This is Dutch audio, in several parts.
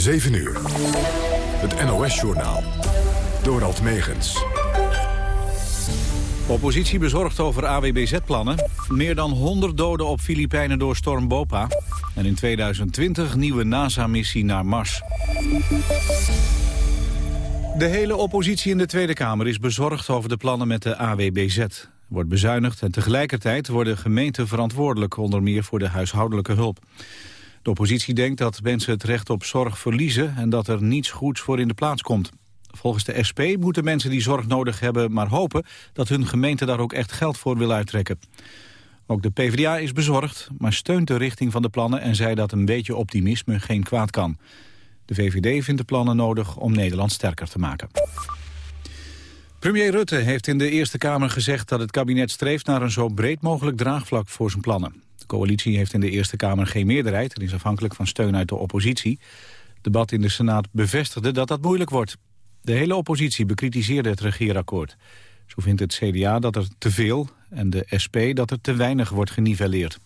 7 uur. Het NOS-journaal. Dorald Megens. Oppositie bezorgd over AWBZ-plannen. Meer dan 100 doden op Filipijnen door storm Bopa. En in 2020 nieuwe NASA-missie naar Mars. De hele oppositie in de Tweede Kamer is bezorgd over de plannen met de AWBZ. Wordt bezuinigd en tegelijkertijd worden gemeenten verantwoordelijk... onder meer voor de huishoudelijke hulp. De oppositie denkt dat mensen het recht op zorg verliezen... en dat er niets goeds voor in de plaats komt. Volgens de SP moeten mensen die zorg nodig hebben maar hopen... dat hun gemeente daar ook echt geld voor wil uittrekken. Ook de PvdA is bezorgd, maar steunt de richting van de plannen... en zei dat een beetje optimisme geen kwaad kan. De VVD vindt de plannen nodig om Nederland sterker te maken. Premier Rutte heeft in de Eerste Kamer gezegd dat het kabinet streeft naar een zo breed mogelijk draagvlak voor zijn plannen. Coalitie heeft in de Eerste Kamer geen meerderheid en is afhankelijk van steun uit de oppositie. Debat in de Senaat bevestigde dat dat moeilijk wordt. De hele oppositie bekritiseerde het regeerakkoord. Zo vindt het CDA dat er te veel en de SP dat er te weinig wordt geniveleerd.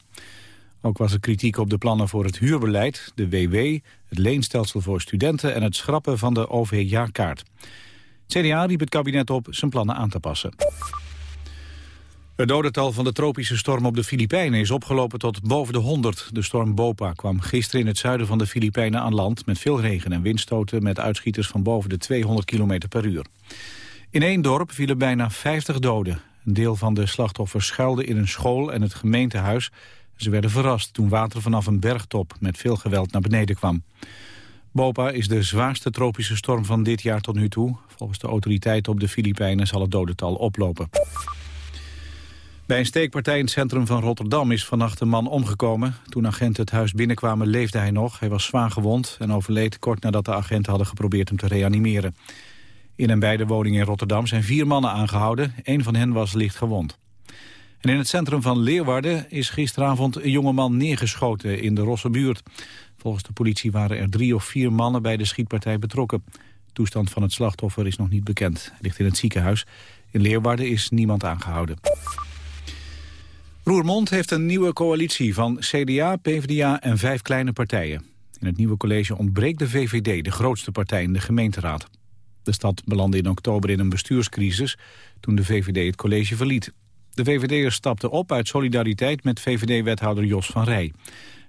Ook was er kritiek op de plannen voor het huurbeleid, de WW, het leenstelsel voor studenten en het schrappen van de OV-jaarkaart. CDA riep het kabinet op zijn plannen aan te passen. Het dodental van de tropische storm op de Filipijnen is opgelopen tot boven de 100. De storm Bopa kwam gisteren in het zuiden van de Filipijnen aan land... met veel regen en windstoten met uitschieters van boven de 200 km per uur. In één dorp vielen bijna 50 doden. Een deel van de slachtoffers schuilde in een school en het gemeentehuis. Ze werden verrast toen water vanaf een bergtop met veel geweld naar beneden kwam. Bopa is de zwaarste tropische storm van dit jaar tot nu toe. Volgens de autoriteiten op de Filipijnen zal het dodental oplopen. Bij een steekpartij in het centrum van Rotterdam is vannacht een man omgekomen. Toen agenten het huis binnenkwamen leefde hij nog. Hij was zwaar gewond en overleed kort nadat de agenten hadden geprobeerd hem te reanimeren. In en bij de woning in Rotterdam zijn vier mannen aangehouden. Een van hen was licht gewond. En in het centrum van Leeuwarden is gisteravond een jongeman neergeschoten in de Rossenbuurt. Volgens de politie waren er drie of vier mannen bij de schietpartij betrokken. De toestand van het slachtoffer is nog niet bekend. Hij ligt in het ziekenhuis. In Leeuwarden is niemand aangehouden. Roermond heeft een nieuwe coalitie van CDA, PvdA en vijf kleine partijen. In het nieuwe college ontbreekt de VVD, de grootste partij in de gemeenteraad. De stad belandde in oktober in een bestuurscrisis toen de VVD het college verliet. De VVD'ers stapte op uit solidariteit met VVD-wethouder Jos van Rij.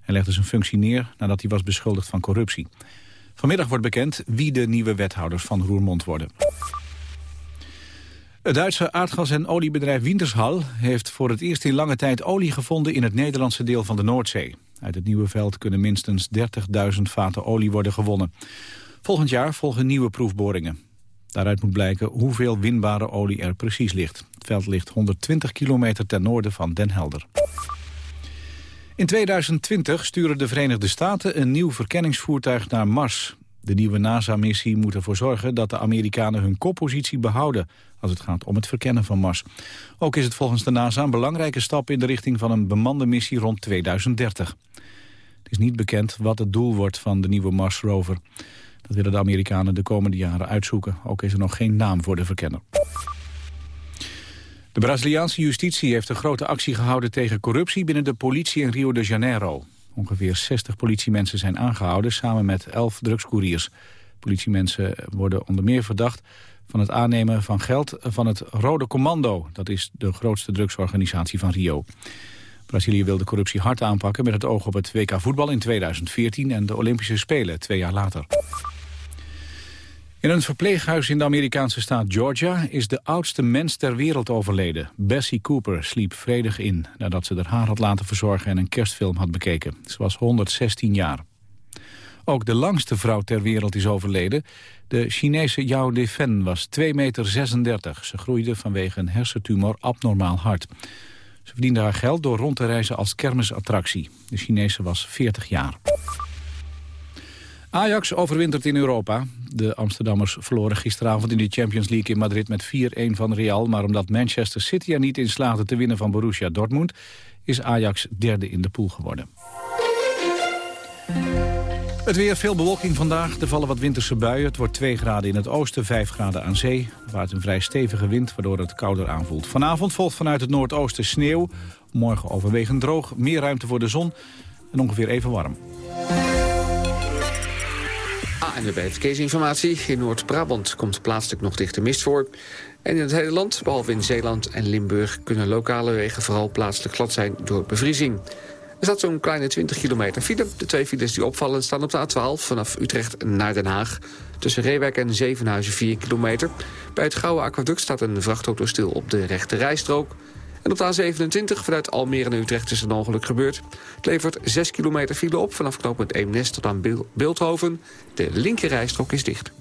Hij legde zijn functie neer nadat hij was beschuldigd van corruptie. Vanmiddag wordt bekend wie de nieuwe wethouders van Roermond worden. Het Duitse aardgas- en oliebedrijf Wintershall heeft voor het eerst in lange tijd olie gevonden in het Nederlandse deel van de Noordzee. Uit het nieuwe veld kunnen minstens 30.000 vaten olie worden gewonnen. Volgend jaar volgen nieuwe proefboringen. Daaruit moet blijken hoeveel winbare olie er precies ligt. Het veld ligt 120 kilometer ten noorden van Den Helder. In 2020 sturen de Verenigde Staten een nieuw verkenningsvoertuig naar Mars. De nieuwe NASA-missie moet ervoor zorgen dat de Amerikanen hun koppositie behouden als het gaat om het verkennen van Mars. Ook is het volgens de NASA een belangrijke stap in de richting van een bemande missie rond 2030. Het is niet bekend wat het doel wordt van de nieuwe Mars-rover. Dat willen de Amerikanen de komende jaren uitzoeken. Ook is er nog geen naam voor de verkenner. De Braziliaanse justitie heeft een grote actie gehouden tegen corruptie binnen de politie in Rio de Janeiro. Ongeveer 60 politiemensen zijn aangehouden samen met 11 drugscouriers. Politiemensen worden onder meer verdacht van het aannemen van geld van het Rode Commando. Dat is de grootste drugsorganisatie van Rio. Brazilië wil de corruptie hard aanpakken met het oog op het WK voetbal in 2014 en de Olympische Spelen twee jaar later. In een verpleeghuis in de Amerikaanse staat Georgia is de oudste mens ter wereld overleden. Bessie Cooper sliep vredig in nadat ze haar had laten verzorgen en een kerstfilm had bekeken. Ze was 116 jaar. Ook de langste vrouw ter wereld is overleden. De Chinese Yao Defen was 2,36 meter. Ze groeide vanwege een hersentumor abnormaal hard. Ze verdiende haar geld door rond te reizen als kermisattractie. De Chinese was 40 jaar. Ajax overwintert in Europa. De Amsterdammers verloren gisteravond in de Champions League in Madrid met 4-1 van Real. Maar omdat Manchester City er niet in slaagde te winnen van Borussia Dortmund... is Ajax derde in de pool geworden. Het weer, veel bewolking vandaag. Er vallen wat winterse buien. Het wordt 2 graden in het oosten, 5 graden aan zee. Waait een vrij stevige wind, waardoor het kouder aanvoelt. Vanavond volgt vanuit het noordoosten sneeuw. Morgen overwegend droog, meer ruimte voor de zon en ongeveer even warm. En de verkeersinformatie. In Noord-Brabant komt plaatselijk nog dichte mist voor. En in het hele land, behalve in Zeeland en Limburg... kunnen lokale wegen vooral plaatselijk glad zijn door bevriezing. Er staat zo'n kleine 20 kilometer file. De twee files die opvallen staan op de A12 vanaf Utrecht naar Den Haag. Tussen Reewijk en Zevenhuizen 4 kilometer. Bij het Gouden Aquaduct staat een vrachtauto stil op de rechte rijstrook. En op de A27 vanuit Almere naar Utrecht is een ongeluk gebeurd. Het levert 6 kilometer file op vanaf knooppunt Eemnes tot aan Beeldhoven. De linker rijstrook is dicht.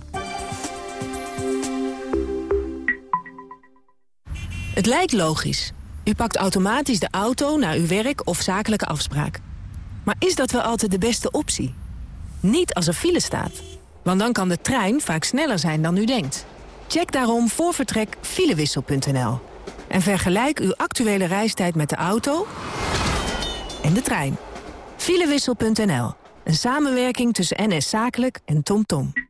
Het lijkt logisch. U pakt automatisch de auto naar uw werk of zakelijke afspraak. Maar is dat wel altijd de beste optie? Niet als er file staat. Want dan kan de trein vaak sneller zijn dan u denkt. Check daarom voor vertrek filewissel.nl. En vergelijk uw actuele reistijd met de auto en de trein. Filewissel.nl. Een samenwerking tussen NS Zakelijk en TomTom. Tom.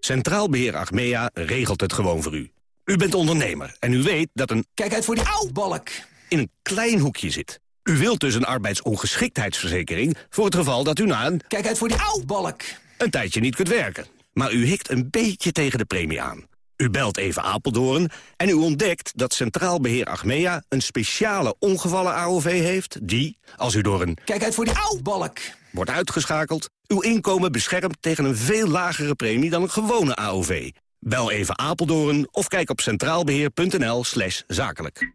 Centraal Beheer Achmea regelt het gewoon voor u. U bent ondernemer en u weet dat een... Kijk uit voor die balk in een klein hoekje zit. U wilt dus een arbeidsongeschiktheidsverzekering... voor het geval dat u na een... Kijk uit voor die balk een tijdje niet kunt werken. Maar u hikt een beetje tegen de premie aan. U belt even Apeldoorn en u ontdekt dat Centraal Beheer Achmea... een speciale ongevallen AOV heeft die, als u door een... Kijk uit voor die balk wordt uitgeschakeld... uw inkomen beschermt tegen een veel lagere premie dan een gewone AOV. Bel even Apeldoorn of kijk op centraalbeheer.nl slash zakelijk.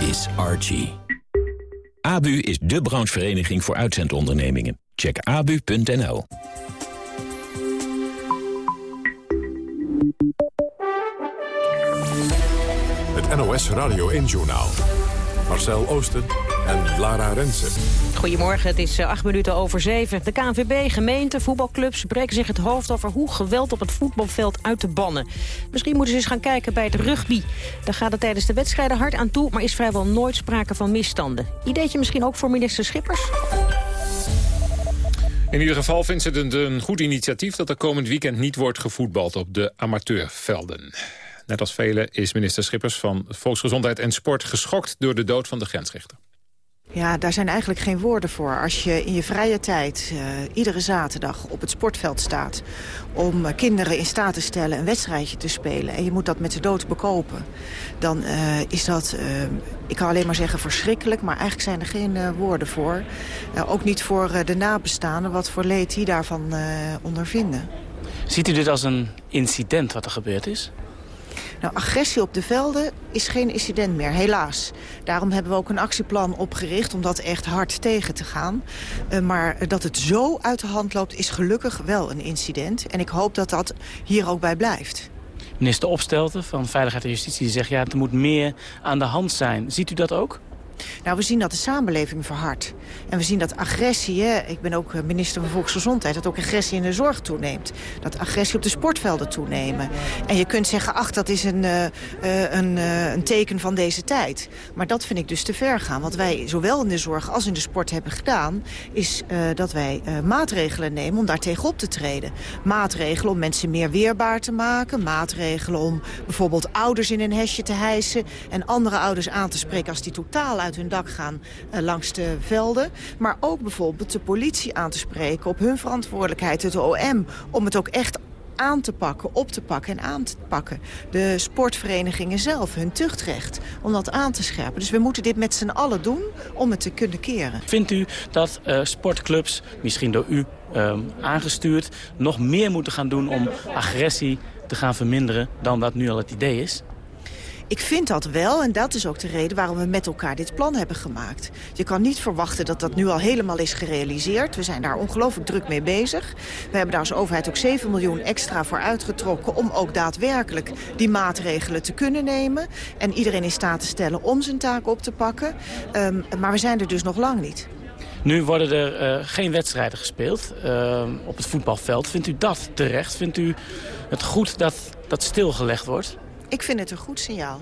is Archie. ABU is de branchevereniging voor uitzendondernemingen. Check abu.nl. Het NOS Radio 1-journaal. Marcel Oosten en Lara Rensen. Goedemorgen, het is eh, acht minuten over zeven. De KNVB, gemeenten, voetbalclubs breken zich het hoofd over hoe geweld op het voetbalveld uit te bannen. Misschien moeten ze eens gaan kijken bij het rugby. Daar gaat het tijdens de wedstrijden hard aan toe, maar is vrijwel nooit sprake van misstanden. Ideetje misschien ook voor minister Schippers? In ieder geval vindt ze het een goed initiatief dat er komend weekend niet wordt gevoetbald op de amateurvelden. Net als velen is minister Schippers van Volksgezondheid en Sport geschokt door de dood van de grensrechter. Ja, daar zijn eigenlijk geen woorden voor. Als je in je vrije tijd uh, iedere zaterdag op het sportveld staat... om uh, kinderen in staat te stellen een wedstrijdje te spelen... en je moet dat met de dood bekopen... dan uh, is dat, ik kan alleen maar zeggen verschrikkelijk... maar eigenlijk zijn er geen woorden voor. ook niet voor de nabestaanden, wat voor leed die daarvan ondervinden. Ziet u dit als een incident wat er gebeurd is? Nou, agressie op de velden is geen incident meer, helaas. Daarom hebben we ook een actieplan opgericht om dat echt hard tegen te gaan. Uh, maar dat het zo uit de hand loopt is gelukkig wel een incident. En ik hoop dat dat hier ook bij blijft. Minister Opstelten van Veiligheid en Justitie zegt... ja, er moet meer aan de hand zijn. Ziet u dat ook? Nou, we zien dat de samenleving verhardt. En we zien dat agressie, ik ben ook minister van Volksgezondheid... dat ook agressie in de zorg toeneemt. Dat agressie op de sportvelden toenemen. En je kunt zeggen, ach, dat is een, uh, een, uh, een teken van deze tijd. Maar dat vind ik dus te ver gaan. Wat wij zowel in de zorg als in de sport hebben gedaan... is dat wij maatregelen nemen om daar tegenop te treden. Maatregelen om mensen meer weerbaar te maken. Maatregelen om bijvoorbeeld ouders in een hesje te hijsen... en andere ouders aan te spreken als die totaal uit hun dak gaan uh, langs de velden. Maar ook bijvoorbeeld de politie aan te spreken op hun verantwoordelijkheid, het OM, om het ook echt aan te pakken, op te pakken en aan te pakken. De sportverenigingen zelf, hun tuchtrecht, om dat aan te scherpen. Dus we moeten dit met z'n allen doen om het te kunnen keren. Vindt u dat uh, sportclubs, misschien door u uh, aangestuurd... nog meer moeten gaan doen om agressie te gaan verminderen dan dat nu al het idee is? Ik vind dat wel en dat is ook de reden waarom we met elkaar dit plan hebben gemaakt. Je kan niet verwachten dat dat nu al helemaal is gerealiseerd. We zijn daar ongelooflijk druk mee bezig. We hebben daar als overheid ook 7 miljoen extra voor uitgetrokken... om ook daadwerkelijk die maatregelen te kunnen nemen. En iedereen in staat te stellen om zijn taak op te pakken. Um, maar we zijn er dus nog lang niet. Nu worden er uh, geen wedstrijden gespeeld uh, op het voetbalveld. Vindt u dat terecht? Vindt u het goed dat dat stilgelegd wordt? Ik vind het een goed signaal.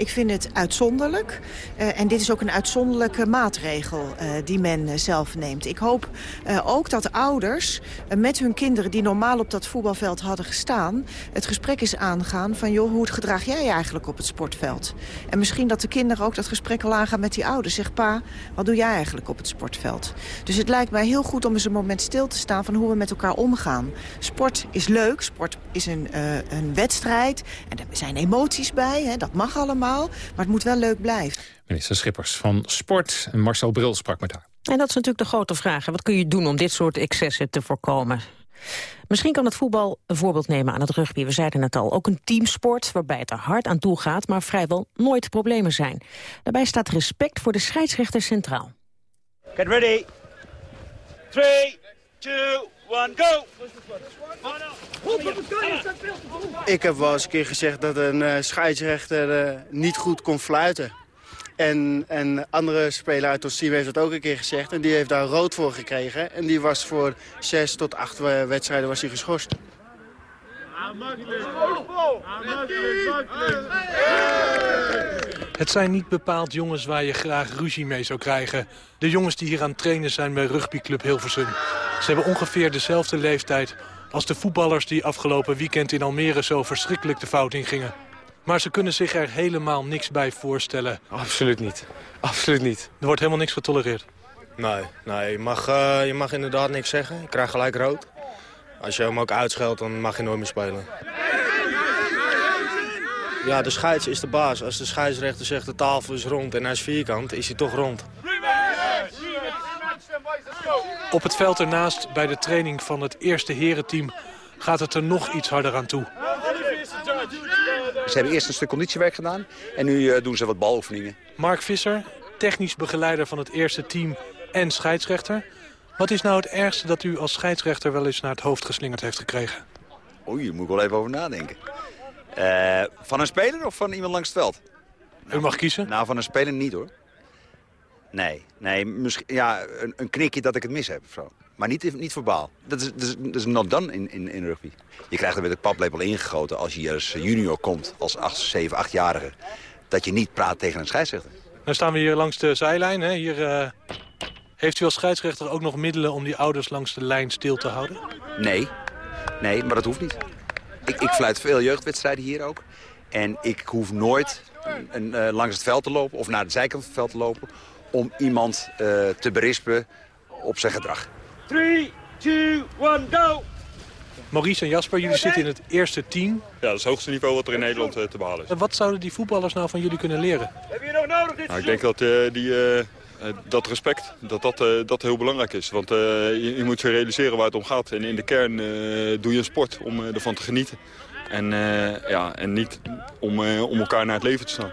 Ik vind het uitzonderlijk. Uh, en dit is ook een uitzonderlijke maatregel uh, die men uh, zelf neemt. Ik hoop ook dat ouders met hun kinderen die normaal op dat voetbalveld hadden gestaan... het gesprek is aangaan van, joh, hoe gedraag jij eigenlijk op het sportveld? En misschien dat de kinderen ook dat gesprek al aangaan met die ouders. Zeg, pa, wat doe jij eigenlijk op het sportveld? Dus het lijkt mij heel goed om eens een moment stil te staan van hoe we met elkaar omgaan. Sport is leuk, sport is een, een wedstrijd. En er zijn emoties bij, hè, dat mag allemaal. Maar het moet wel leuk blijven. Minister Schippers van Sport en Marcel Bril sprak met haar. En dat is natuurlijk de grote vraag. Wat kun je doen om dit soort excessen te voorkomen? Misschien kan het voetbal een voorbeeld nemen aan het rugby. We zeiden het al, ook een teamsport waarbij het er hard aan toe gaat... maar vrijwel nooit problemen zijn. Daarbij staat respect voor de scheidsrechter centraal. Get ready. 3, 2, 1, go! Ik heb wel eens een keer gezegd dat een uh, scheidsrechter uh, niet goed kon fluiten. En een andere speler uit ons team heeft dat ook een keer gezegd. En die heeft daar rood voor gekregen. En die was voor zes tot acht wedstrijden was hij geschorst. Het zijn niet bepaald jongens waar je graag ruzie mee zou krijgen. De jongens die hier aan het trainen zijn bij rugbyclub Hilversum. Ze hebben ongeveer dezelfde leeftijd als de voetballers die afgelopen weekend in Almere zo verschrikkelijk de fout in gingen. Maar ze kunnen zich er helemaal niks bij voorstellen. Absoluut niet. Absoluut niet. Er wordt helemaal niks getolereerd. Nee, nee je, mag, uh, je mag inderdaad niks zeggen. Je krijgt gelijk rood. Als je hem ook uitscheldt, dan mag je nooit meer spelen. Ja, de scheids is de baas. Als de scheidsrechter zegt de tafel is rond en hij is vierkant, is hij toch rond. Op het veld ernaast, bij de training van het eerste herenteam... gaat het er nog iets harder aan toe. Ze hebben eerst een stuk conditiewerk gedaan en nu uh, doen ze wat baloefeningen. Mark Visser, technisch begeleider van het eerste team en scheidsrechter. Wat is nou het ergste dat u als scheidsrechter wel eens naar het hoofd geslingerd heeft gekregen? Oei, daar moet ik wel even over nadenken. Uh, van een speler of van iemand langs het veld? U mag kiezen. Nou, van een speler niet hoor. Nee, nee misschien, ja, een, een knikje dat ik het mis heb of zo. Maar niet, niet verbaal. Dat is, dat, is, dat is not done in, in, in rugby. Je krijgt er met een paplepel ingegoten als je als junior komt, als 8, 7, 8-jarige. Dat je niet praat tegen een scheidsrechter. Dan staan we hier langs de zijlijn. Hè? Hier, uh, heeft u als scheidsrechter ook nog middelen om die ouders langs de lijn stil te houden? Nee, nee maar dat hoeft niet. Ik, ik fluit veel jeugdwedstrijden hier ook. En ik hoef nooit een, uh, langs het veld te lopen of naar de zijkant van het veld te lopen om iemand uh, te berispen op zijn gedrag. 3, 2, 1, go! Maurice en Jasper, jullie zitten in het eerste team. Ja, dat is het hoogste niveau wat er in Nederland uh, te behalen is. En wat zouden die voetballers nou van jullie kunnen leren? Heb je nog nodig dit nou, Ik denk dat, uh, die, dat respect, dat dat, dat heel belangrijk is. Want je, je, moet je realiseren waar het om gaat. En in de kern doe je een sport om ervan te genieten. En, ja, en niet om, om elkaar naar het leven te staan.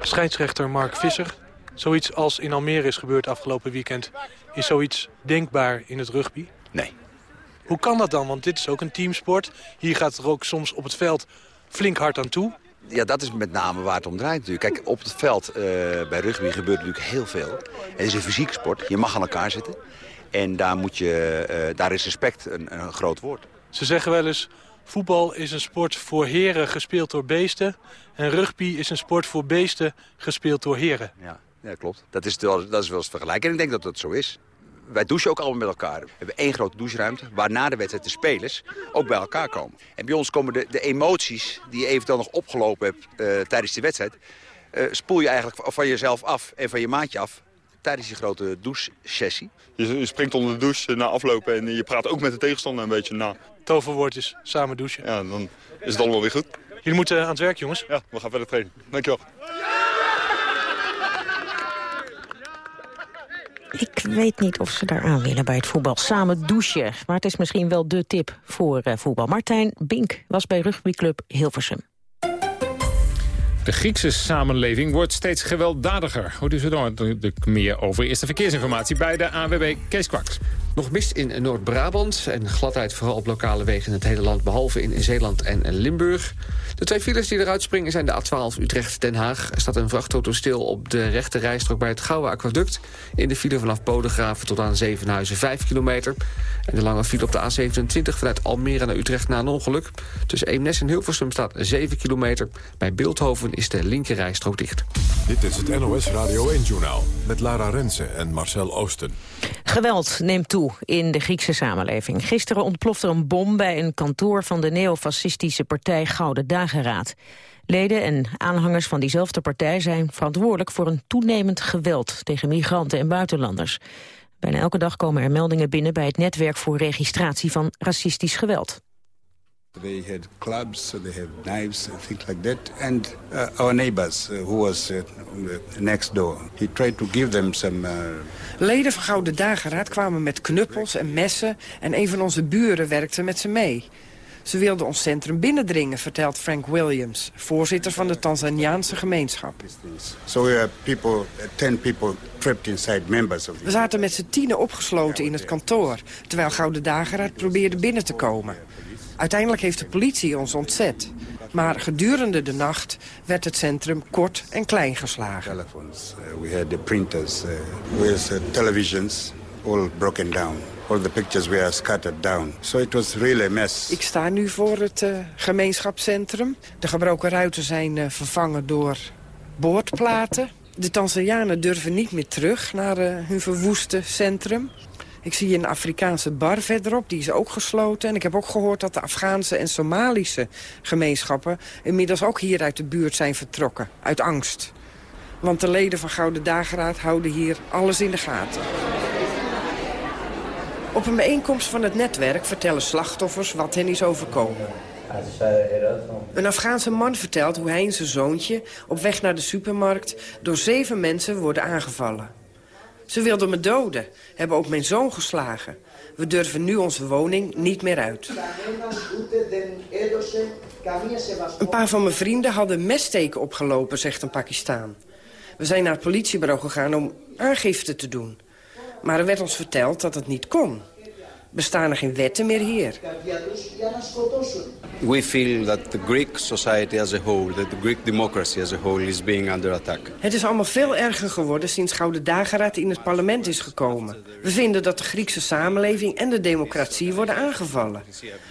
Scheidsrechter Mark Visser, Zoiets als in Almere is gebeurd afgelopen weekend. Is zoiets denkbaar in het rugby? Nee. Hoe kan dat dan? Want dit is ook een teamsport. Hier gaat het er ook soms op het veld flink hard aan toe. Ja, dat is met name waar het om draait natuurlijk. Kijk, op het veld uh, bij rugby gebeurt natuurlijk heel veel. Het is een fysieke sport. Je mag aan elkaar zitten. En daar, moet je, uh, daar is respect een, een groot woord. Ze zeggen wel eens... Voetbal is een sport voor heren gespeeld door beesten. En rugby is een sport voor beesten gespeeld door heren. Ja. Ja, klopt. Dat is, wel, dat is wel eens vergelijken. En ik denk dat dat zo is. Wij douchen ook allemaal met elkaar. We hebben één grote doucheruimte waar na de wedstrijd de spelers ook bij elkaar komen. En bij ons komen de, de emoties die je eventueel nog opgelopen hebt uh, tijdens de wedstrijd... Uh, spoel je eigenlijk van jezelf af en van je maatje af tijdens die grote douche-sessie. Je, je, springt onder de douche na aflopen en je praat ook met de tegenstander een beetje na. Toverwoord is samen douchen. Ja, dan is het allemaal weer goed. Jullie moeten aan het werk, jongens. Ja, we gaan verder trainen. Dankjewel. Ik weet niet of ze daar aan willen bij het voetbal. Samen douchen. Maar het is misschien wel de tip voor uh, voetbal. Martijn Bink was bij rugbyclub Hilversum. De Griekse samenleving wordt steeds gewelddadiger. U zo dadelijk meer over. Eerste verkeersinformatie bij de AWB Kees Kwaks. Nog mist in Noord-Brabant en gladheid vooral op lokale wegen in het hele land... behalve in Zeeland en Limburg. De twee files die eruit springen zijn de A12 Utrecht-Den Haag. Er staat een vrachtauto stil op de rechte rijstrook bij het Gouwe Aquaduct. In de file vanaf Bodegraven tot aan Zevenhuizen 5 kilometer. En de lange file op de A27 vanuit Almere naar Utrecht na een ongeluk. Tussen Eemnes en Hilversum staat 7 kilometer. Bij Beeldhoven is de linker rijstrook dicht. Dit is het NOS Radio 1-journaal met Lara Rensen en Marcel Oosten. Geweld neemt toe in de Griekse samenleving. Gisteren ontplofte een bom bij een kantoor van de neofascistische partij Gouden Dageraad. Leden en aanhangers van diezelfde partij zijn verantwoordelijk voor een toenemend geweld tegen migranten en buitenlanders. Bijna elke dag komen er meldingen binnen bij het netwerk voor registratie van racistisch geweld. They had clubs, so they have knives and things like that. And uh, our neighbors, uh, who was uh, next door, he tried to give them some. Uh, Leden van Gouden Dageraad kwamen met knuppels en messen... en een van onze buren werkte met ze mee. Ze wilden ons centrum binnendringen, vertelt Frank Williams... voorzitter van de Tanzaniaanse gemeenschap. We zaten met z'n tienen opgesloten in het kantoor... terwijl Gouden Dageraad probeerde binnen te komen. Uiteindelijk heeft de politie ons ontzet. Maar gedurende de nacht werd het centrum kort en klein geslagen. Uh, we had the printers, with uh, televisions, all broken down. All the pictures were scattered down. So it was really a mess. Ik sta nu voor het uh, gemeenschapscentrum. De gebroken ruiten zijn uh, vervangen door boordplaten. De Tanzanianen durven niet meer terug naar uh, hun verwoeste centrum. Ik zie een Afrikaanse bar verderop, die is ook gesloten. En ik heb ook gehoord dat de Afghaanse en Somalische gemeenschappen... inmiddels ook hier uit de buurt zijn vertrokken, uit angst. Want de leden van Gouden Dageraad houden hier alles in de gaten. Op een bijeenkomst van het netwerk vertellen slachtoffers wat hen is overkomen. Een Afghaanse man vertelt hoe hij en zijn zoontje... op weg naar de supermarkt door zeven mensen worden aangevallen. Ze wilden me doden, hebben ook mijn zoon geslagen. We durven nu onze woning niet meer uit. Een paar van mijn vrienden hadden messteken opgelopen, zegt een Pakistaan. We zijn naar het politiebureau gegaan om aangifte te doen. Maar er werd ons verteld dat het niet kon. Bestaan er geen wetten meer hier. We feel that the Greek society as a whole, that the Greek democracy as a whole is being under attack. Het is allemaal veel erger geworden sinds Gouden Dageraad in het parlement is gekomen. We vinden dat de Griekse samenleving en de democratie worden aangevallen.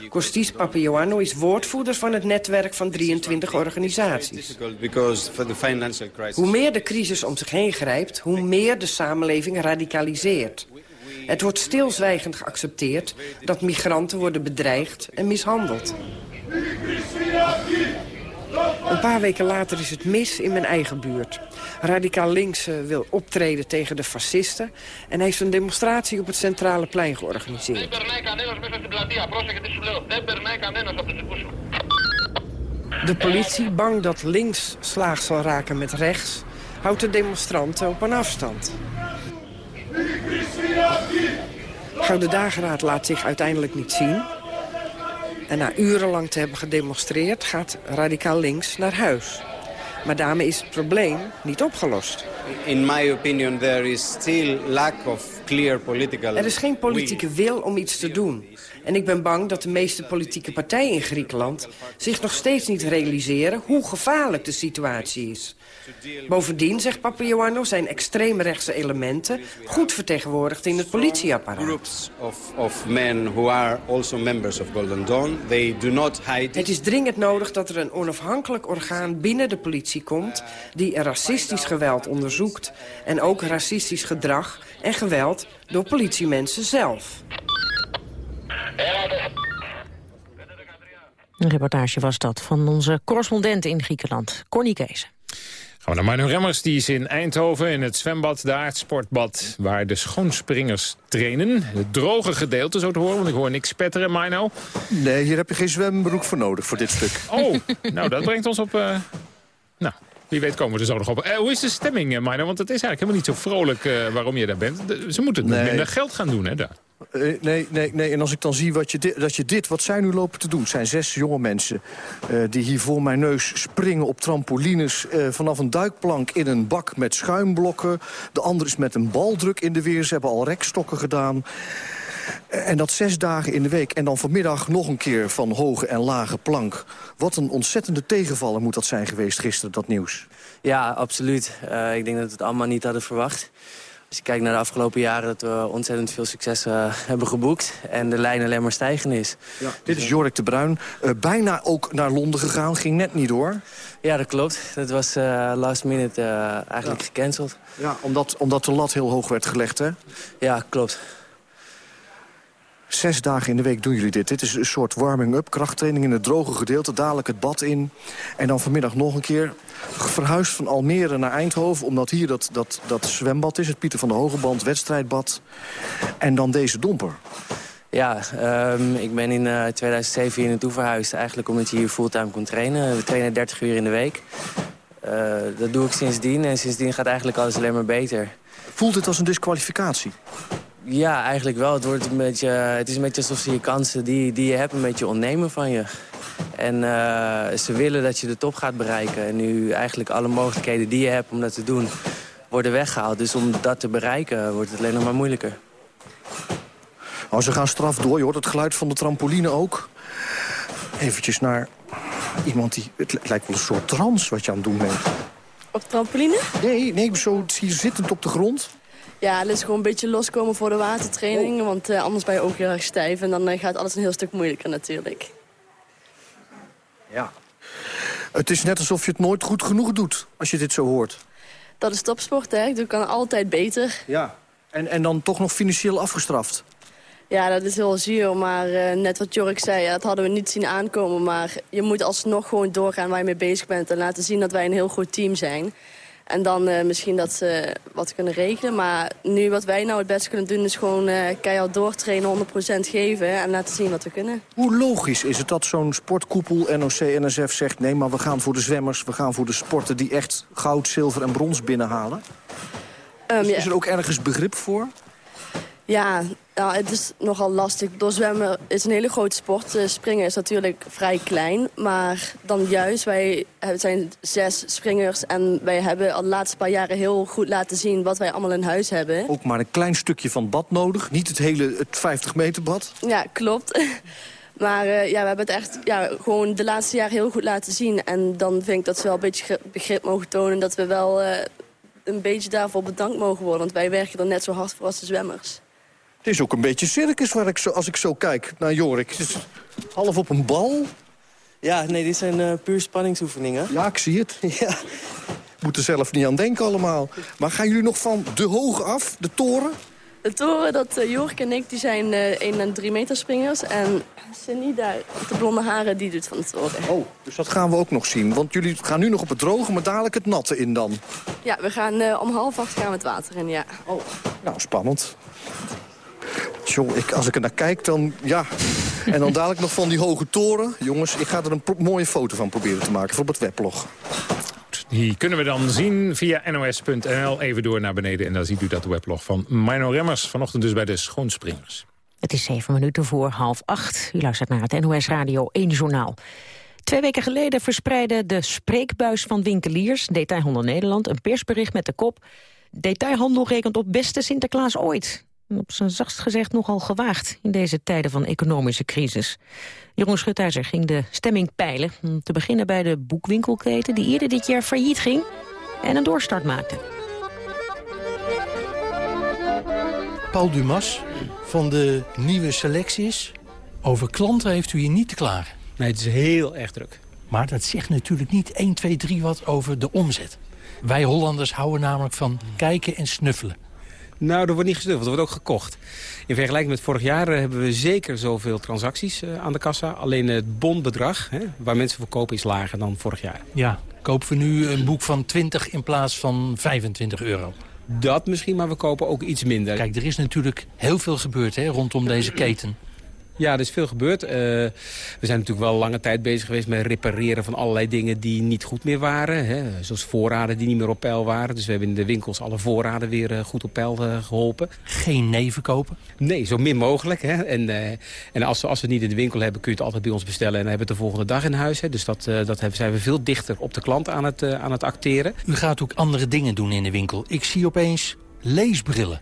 Kostis Papaioannou is woordvoerder van het netwerk van 23 organisaties. Hoe meer de crisis om zich heen grijpt, hoe meer de samenleving radicaliseert. Het wordt stilzwijgend geaccepteerd dat migranten worden bedreigd en mishandeld. Een paar weken later is het mis in mijn eigen buurt. Radicaal links wil optreden tegen de fascisten... en heeft een demonstratie op het Centrale Plein georganiseerd. De politie, bang dat links slaag zal raken met rechts... houdt de demonstranten op een afstand. Gouden Dageraad laat zich uiteindelijk niet zien. En na urenlang te hebben gedemonstreerd gaat radicaal links naar huis. Maar daarmee is het probleem niet opgelost. In my opinion there is still lack of clear political Er is geen politieke wil om iets te doen. En ik ben bang dat de meeste politieke partijen in Griekenland... zich nog steeds niet realiseren hoe gevaarlijk de situatie is. Bovendien, zegt Papaioannou, zijn extreemrechtse elementen... goed vertegenwoordigd in het politieapparaat. Het is dringend nodig dat er een onafhankelijk orgaan binnen de politie komt... die racistisch geweld onderzoekt en ook racistisch gedrag en geweld door politiemensen zelf. Een reportage was dat van onze correspondent in Griekenland, Corny Kees. Gaan we naar Manu Remmers, die is in Eindhoven in het zwembad, daar het sportbad... waar de schoonspringers trainen. Het droge gedeelte, zo te horen, want ik hoor niks spetteren, Mino. Nee, hier heb je geen zwembroek voor nodig voor dit stuk. Oh, nou, dat brengt ons op... Uh... Wie weet komen we er zo nog op. Uh, hoe is de stemming, uh, Mino? Want het is eigenlijk helemaal niet zo vrolijk uh, waarom je daar bent. De, ze moeten nee. minder geld gaan doen, hè, daar. Eh, nee, nee, nee. En als ik dan zie wat je dit, dat je dit, wat zij nu lopen te doen... Het zijn zes jonge mensen eh, die hier voor mijn neus springen op trampolines... eh, vanaf een duikplank in een bak met schuimblokken. De ander is met een baldruk in de weer. Ze hebben al rekstokken gedaan. En dat zes dagen in de week. En dan vanmiddag nog een keer van hoge en lage plank. Wat een ontzettende tegenvaller moet dat zijn geweest gisteren, dat nieuws. Ja, absoluut. Eh, ik denk dat we het allemaal niet hadden verwacht. Als je kijkt naar de afgelopen jaren dat we ontzettend veel succes eh, hebben geboekt. En de lijn alleen maar stijgend is. Ja. Dit is Jorik de Bruin. Eh, bijna ook naar Londen gegaan, ging net niet door. Ja, dat klopt. Dat was last minute eigenlijk gecanceld. Ja, omdat, omdat de lat heel hoog werd gelegd, hè? Ja, klopt. Zes dagen in de week doen jullie dit. Dit is een soort warming-up, krachttraining in het droge gedeelte. Dadelijk het bad in. En dan vanmiddag nog een keer verhuisd van Almere naar Eindhoven... omdat hier dat, dat, dat zwembad is, het Pieter van de Hogeband wedstrijdbad. En dan deze domper. Ja, ehm, ik ben in eh, 2007 hier naartoe verhuisd. Eigenlijk omdat je hier fulltime kon trainen. We trainen 30 uur in de week. Eh, dat doe ik sindsdien. En sindsdien gaat eigenlijk alles alleen maar beter. Voelt dit als een disqualificatie? Ja, eigenlijk wel. Het, wordt een beetje, het is een beetje alsof ze je kansen die, die je hebt een beetje ontnemen van je. En eh, ze willen dat je de top gaat bereiken. En nu eigenlijk alle mogelijkheden die je hebt om dat te doen, worden weggehaald. Dus om dat te bereiken wordt het alleen nog maar moeilijker. Oh, ze gaan straf door, je hoort het geluid van de trampoline ook. Eventjes naar iemand die... Het lijkt wel een soort trance wat je aan het doen bent. Op trampoline? Nee, nee, zo hier zittend op de grond. Ja, dat is gewoon een beetje loskomen voor de watertraining. Want eh, anders ben je ook heel erg stijf. En dan eh, gaat alles een heel stuk moeilijker natuurlijk. Ja. Het is net alsof je het nooit goed genoeg doet, als je dit zo hoort. Dat is topsport, hè. Ik kan altijd beter. Ja. En, en dan toch nog financieel afgestraft. Ja, dat is heel zuur. Maar eh, net wat Jork zei, ja, dat hadden we niet zien aankomen. Maar je moet alsnog gewoon doorgaan waar je mee bezig bent. En laten zien dat wij een heel goed team zijn. En dan eh, misschien dat ze wat kunnen regelen. Maar nu wat wij nou het beste kunnen doen is gewoon eh, keihard doortrainen, 100% geven. En laten zien wat we kunnen. Hoe logisch is het dat zo'n sportkoepel NOC-NSF zegt... nee, maar we gaan voor de zwemmers, we gaan voor de sporten... die echt goud, zilver en brons binnenhalen? Ehm, ja. is er ook ergens begrip voor? Ja, nou, het is nogal lastig. Doorzwemmen is een hele grote sport. Eh, springen is natuurlijk vrij klein. Maar dan juist, wij zijn zes springers... en wij hebben al de laatste paar jaren heel goed laten zien... wat wij allemaal in huis hebben. Ook maar een klein stukje van bad nodig. Niet het hele het 50 meter bad. Ja, klopt. Maar eh, ja, we hebben het echt ja, gewoon de laatste jaren heel goed laten zien. En dan vind ik dat ze wel een beetje gri- begrip mogen tonen... dat we wel eh, een beetje daarvoor bedankt mogen worden. Want wij werken er net zo hard voor als de zwemmers. Het is ook een beetje circus waar ik zo, als ik zo kijk naar Jorik. Het is half op een bal. Ja, nee, dit zijn eh, puur spanningsoefeningen. Ja, ik zie het. Ja. Moet er zelf niet aan denken allemaal. Maar gaan jullie nog van de hoge af, de toren? De toren, dat uh, Jork en ik, die zijn eh 1 en 3 meter springers. En Cindy daar, de blonde haren, die doet van de toren. Oh, dus dat gaan we ook nog zien. Want jullie gaan nu nog op het droge, maar dadelijk het natte in dan. Ja, we gaan eh, om half acht gaan we het water in, ja. Oh. Nou, spannend. Tjoh, ik, als ik er naar kijk, dan ja. En dan dadelijk nog van die hoge toren. Jongens, ik ga er een mooie foto van proberen te maken voor op het weblog. Die kunnen we dan zien via nos.nl. Even door naar beneden en dan ziet u dat weblog van Mino Remmers. Vanochtend dus bij de Schoonspringers. Het is zeven minuten voor half acht. U luistert naar het NOS Radio 1 Journaal. Twee weken geleden verspreidde de spreekbuis van winkeliers... Detailhandel Nederland, een persbericht met de kop... Detailhandel rekent op beste Sinterklaas ooit. Op zijn zachtst gezegd nogal gewaagd in deze tijden van economische crisis. Jeroen Schutijzer ging de stemming peilen. Om te beginnen bij de boekwinkelketen die eerder dit jaar failliet ging... en een doorstart maakte. Paul Dumas van de nieuwe selecties. Over klanten heeft u hier niet te klagen. Nee, het is heel erg druk. Maar dat zegt natuurlijk niet 1, 2, 3 wat over de omzet. Wij Hollanders houden namelijk van kijken en snuffelen. Nou, er wordt niet gesnuffeld, er wordt ook gekocht. In vergelijking met vorig jaar eh, hebben we zeker zoveel transacties eh, aan de kassa. Alleen het bondbedrag, hè, waar mensen voor kopen, is lager dan vorig jaar. Ja, kopen we nu een boek van 20 in plaats van 25 euro. Dat misschien, maar we kopen ook iets minder. Kijk, er is natuurlijk heel veel gebeurd hè, rondom deze keten. Ja, er is veel gebeurd. Uh, we zijn natuurlijk wel lange tijd bezig geweest met repareren van allerlei dingen die niet goed meer waren. Hè. Zoals voorraden die niet meer op peil waren. Dus we hebben in de winkels alle voorraden weer uh, goed op peil uh, geholpen. Geen neven kopen? Nee, zo min mogelijk. Hè. En, en als, we, als we het niet in de winkel hebben, kun je het altijd bij ons bestellen. En dan hebben we het de volgende dag in huis. Hè. Dus dat, dat hebben, zijn we veel dichter op de klant aan het, aan het acteren. U gaat ook andere dingen doen in de winkel. Ik zie opeens leesbrillen.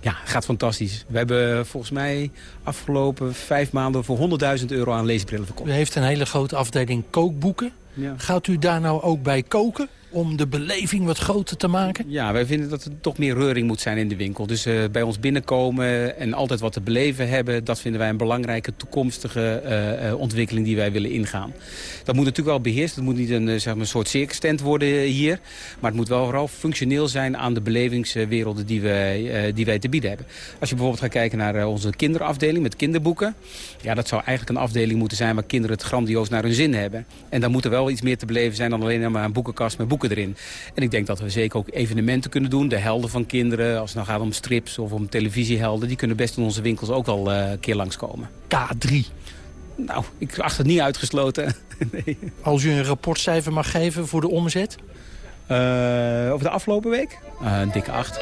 Ja, gaat fantastisch. We hebben volgens mij afgelopen vijf maanden voor 100.000 euro aan leesbrillen verkocht. U heeft een hele grote afdeling kookboeken. Ja. Gaat u daar nou ook bij koken? Om de beleving wat groter te maken? Ja, wij vinden dat er toch meer reuring moet zijn in de winkel. Dus uh, bij ons binnenkomen en altijd wat te beleven hebben... dat vinden wij een belangrijke toekomstige uh, ontwikkeling die wij willen ingaan. Dat moet natuurlijk wel beheerst. Het moet niet een, zeg maar, een soort circus worden hier. Maar het moet wel vooral functioneel zijn aan de belevingswerelden die wij, die wij te bieden hebben. Als je bijvoorbeeld gaat kijken naar onze kinderafdeling met kinderboeken. Ja, dat zou eigenlijk een afdeling moeten zijn waar kinderen het grandioos naar hun zin hebben. En dan moet er wel iets meer te beleven zijn dan alleen maar een boekenkast met boeken erin. En ik denk dat we zeker ook evenementen kunnen doen. De helden van kinderen, als het nou gaat om strips of om televisiehelden... die kunnen best in onze winkels ook wel uh, een keer langskomen. K3. Nou, ik acht het niet uitgesloten. nee. Als u een rapportcijfer mag geven voor de omzet? Uh, over de afgelopen week? Uh, een dikke acht.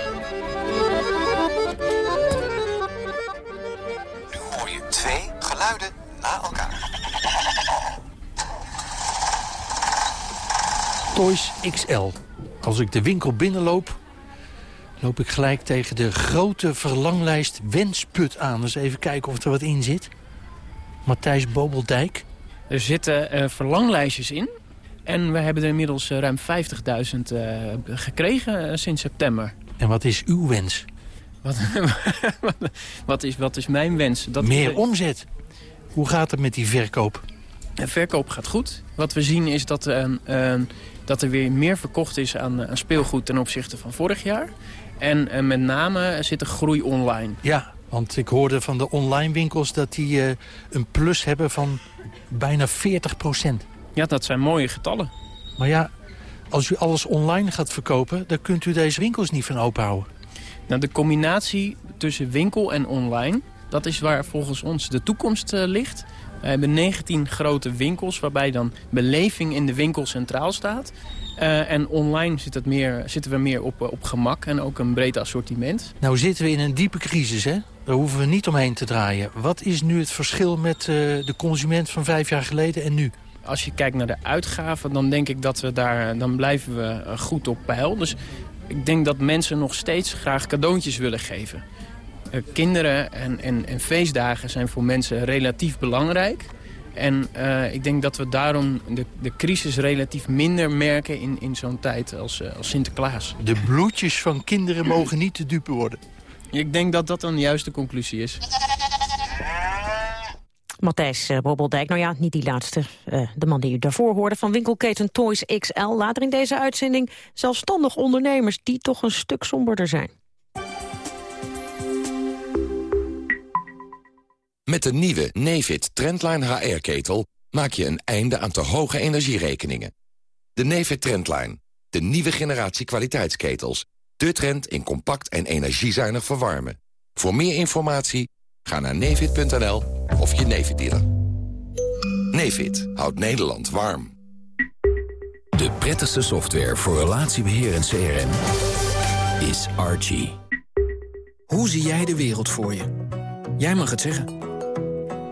Nu hoor je twee geluiden na elkaar. XL. Als ik de winkel binnenloop, loop ik gelijk tegen de grote verlanglijst wensput aan. Dus even kijken of er wat in zit. Matthijs Bobeldijk. Er zitten uh, verlanglijstjes in. En we hebben er inmiddels uh, ruim 50.000 uh, gekregen uh, sinds september. En wat is uw wens? Wat, wat, is, wat is mijn wens? Dat Meer omzet. Hoe gaat het met die verkoop? De verkoop gaat goed. Wat we zien is dat dat er weer meer verkocht is aan, aan speelgoed ten opzichte van vorig jaar. En, en met name zit er groei online. Ja, want ik hoorde van de online winkels dat die uh, een plus hebben van bijna 40 procent. Ja, dat zijn mooie getallen. Maar ja, als u alles online gaat verkopen... dan kunt u deze winkels niet van openhouden. Nou, de combinatie tussen winkel en online... dat is waar volgens ons de toekomst uh, ligt. We hebben 19 grote winkels waarbij dan beleving in de winkel centraal staat. Uh, en online zit het meer, zitten we meer op, op gemak en ook een breed assortiment. Nou zitten we in een diepe crisis, hè? Daar hoeven we niet omheen te draaien. Wat is nu het verschil met uh, de consument van vijf jaar geleden en nu? Als je kijkt naar de uitgaven, dan denk ik dat we daar, dan blijven we goed op peil. Dus ik denk dat mensen nog steeds graag cadeautjes willen geven. Uh, kinderen en, en, en feestdagen zijn voor mensen relatief belangrijk. En uh, ik denk dat we daarom de, de crisis relatief minder merken in, in zo'n tijd als, uh, als Sinterklaas. De bloedjes van kinderen mogen niet te dupe worden. Ik denk dat dat dan de juiste conclusie is. Matthijs Bobbeldijk, nou ja, niet die laatste. Uh, de man die u daarvoor hoorde van winkelketen Toys XL. Later in deze uitzending zelfstandig ondernemers die toch een stuk somberder zijn. Met de nieuwe Nefit Trendline HR-ketel maak je een einde aan te hoge energierekeningen. De Nefit Trendline, de nieuwe generatie kwaliteitsketels. De trend in compact en energiezuinig verwarmen. Voor meer informatie ga naar nefit.nl of je Nefit dealer. Nefit houdt Nederland warm. De prettigste software voor relatiebeheer en CRM is Archie. Hoe zie jij de wereld voor je? Jij mag het zeggen.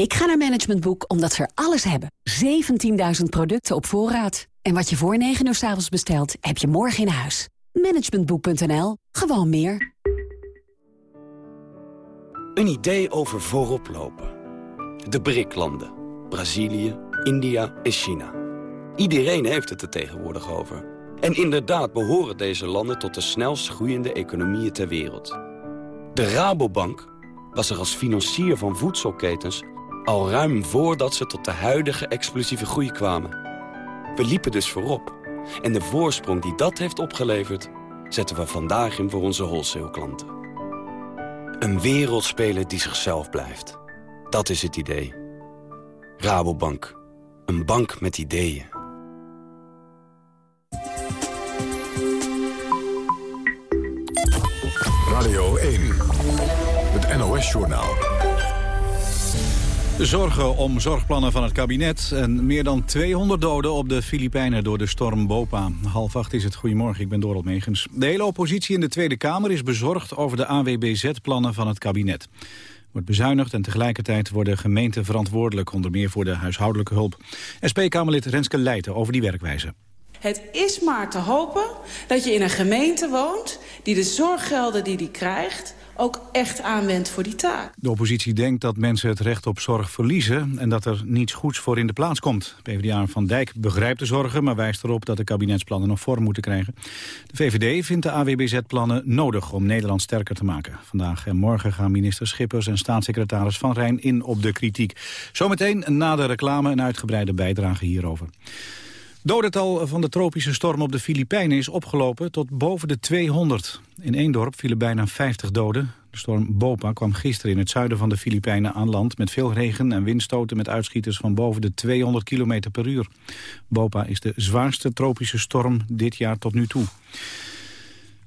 Ik ga naar Management Boek omdat ze er alles hebben. 17.000 producten op voorraad. En wat je voor 9 uur s avonds bestelt, heb je morgen in huis. Managementboek.nl. Gewoon meer. Een idee over voorop lopen. De BRIC-landen. Brazilië, India en China. Iedereen heeft het er tegenwoordig over. En inderdaad behoren deze landen tot de snelst groeiende economieën ter wereld. De Rabobank was er als financier van voedselketens Al ruim voordat ze tot de huidige explosieve groei kwamen. We liepen dus voorop. En de voorsprong die dat heeft opgeleverd... zetten we vandaag in voor onze wholesale-klanten. Een wereldspeler die zichzelf blijft. Dat is het idee. Rabobank. Een bank met ideeën. Radio 1. Het NOS-journaal. Zorgen om zorgplannen van het kabinet en meer dan 200 doden op de Filipijnen door de storm Bopa. Half acht is het. Goedemorgen, ik ben Dorot Megens. De hele oppositie in de Tweede Kamer is bezorgd over de AWBZ-plannen van het kabinet. Wordt bezuinigd en tegelijkertijd worden gemeenten verantwoordelijk, onder meer voor de huishoudelijke hulp. SP-Kamerlid Renske Leijten over die werkwijze. Het is maar te hopen dat je in een gemeente woont... die de zorggelden die die krijgt ook echt aanwendt voor die taak. De oppositie denkt dat mensen het recht op zorg verliezen... en dat er niets goeds voor in de plaats komt. PvdA Van Dijk begrijpt de zorgen, maar wijst erop... dat de kabinetsplannen nog vorm moeten krijgen. De VVD vindt de AWBZ-plannen nodig om Nederland sterker te maken. Vandaag en morgen gaan minister Schippers en staatssecretaris Van Rijn in op de kritiek. Zometeen na de reclame een uitgebreide bijdrage hierover. Dodental van de tropische storm op de Filipijnen is opgelopen tot boven de 200. In één dorp vielen bijna 50 doden. De storm Bopa kwam gisteren in het zuiden van de Filipijnen aan land... met veel regen en windstoten met uitschieters van boven de 200 km per uur. Bopa is de zwaarste tropische storm dit jaar tot nu toe.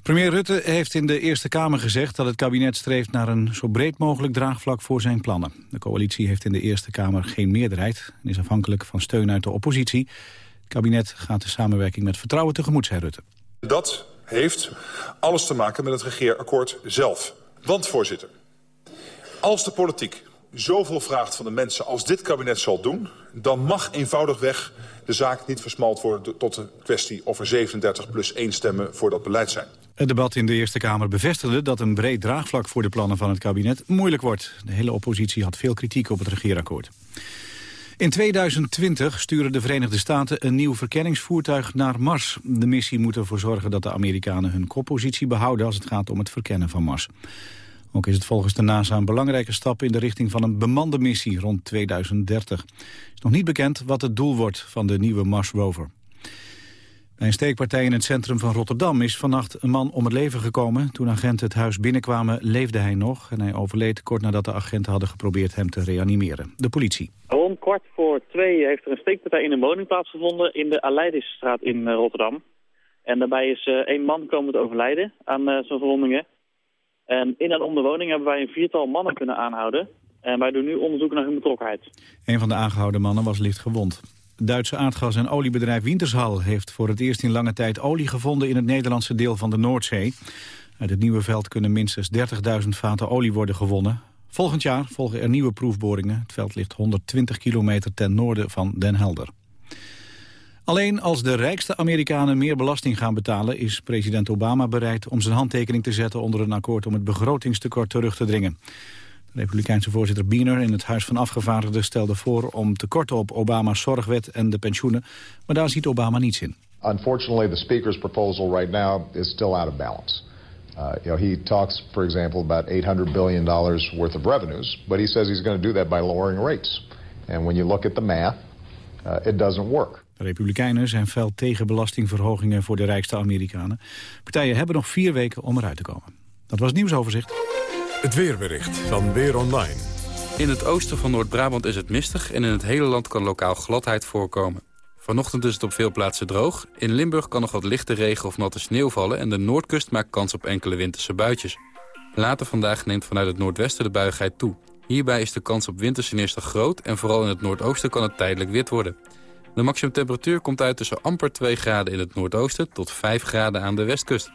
Premier Rutte heeft in de Eerste Kamer gezegd dat het kabinet streeft naar een zo breed mogelijk draagvlak voor zijn plannen. De coalitie heeft in de Eerste Kamer geen meerderheid en is afhankelijk van steun uit de oppositie. Kabinet gaat de samenwerking met vertrouwen tegemoet, zei Rutte. Dat heeft alles te maken met het regeerakkoord zelf. Want, voorzitter, als de politiek zoveel vraagt van de mensen als dit kabinet zal doen... dan mag eenvoudigweg de zaak niet versmald worden tot de kwestie of er 37 plus 1 stemmen voor dat beleid zijn. Het debat in de Eerste Kamer bevestigde dat een breed draagvlak voor de plannen van het kabinet moeilijk wordt. De hele oppositie had veel kritiek op het regeerakkoord. In 2020 sturen de Verenigde Staten een nieuw verkenningsvoertuig naar Mars. De missie moet ervoor zorgen dat de Amerikanen hun koppositie behouden als het gaat om het verkennen van Mars. Ook is het volgens de NASA een belangrijke stap in de richting van een bemande missie rond 2030. Het is nog niet bekend wat het doel wordt van de nieuwe Mars rover. Bij een steekpartij in het centrum van Rotterdam is vannacht een man om het leven gekomen. Toen agenten het huis binnenkwamen leefde hij nog en hij overleed kort nadat de agenten hadden geprobeerd hem te reanimeren. De politie. Rond kwart voor twee heeft er een steekpartij in een woning plaatsgevonden in de Aleidisstraat in eh, Rotterdam. En daarbij is uh, één man komen te overlijden aan uh, zijn verwondingen. En in en om de woning hebben wij een viertal mannen kunnen aanhouden. En wij doen nu onderzoek naar hun betrokkenheid. Een van de aangehouden mannen was licht gewond. Duitse aardgas- en oliebedrijf Wintershal heeft voor het eerst in lange tijd olie gevonden in het Nederlandse deel van de Noordzee. Uit het nieuwe veld kunnen minstens 30.000 vaten olie worden gewonnen. Volgend jaar volgen er nieuwe proefboringen. Het veld ligt 120 kilometer ten noorden van Den Helder. Alleen als de rijkste Amerikanen meer belasting gaan betalen... is president Obama bereid om zijn handtekening te zetten... onder een akkoord om het begrotingstekort terug te dringen. De Republikeinse voorzitter Biener in het Huis van Afgevaardigden stelde voor... om tekorten op Obama's zorgwet en de pensioenen. Maar daar ziet Obama niets in. Unfortunately, the speaker's proposal right now is still out of balance. Uh, you know, he talks, for example, about 800 billion dollars worth of revenues, but he says he's going to do that by lowering rates. And when you look at the math, uh, it doesn't work. De Republikeinen zijn fel tegen belastingverhogingen voor de rijkste Amerikanen. Partijen hebben nog vier weken om eruit te komen. Dat was het nieuwsoverzicht. Het weerbericht van Weer Online. In het oosten van Noord-Brabant is het mistig en in het hele land kan lokaal gladheid voorkomen. Vanochtend is het op veel plaatsen droog. In Limburg kan nog wat lichte regen of natte sneeuw vallen... en de noordkust maakt kans op enkele winterse buitjes. Later vandaag neemt vanuit het noordwesten de buigheid toe. Hierbij is de kans op winterse neerslag groot... en vooral in het noordoosten kan het tijdelijk wit worden. De maximumtemperatuur komt uit tussen amper 2 graden in het noordoosten... tot 5 graden aan de westkust.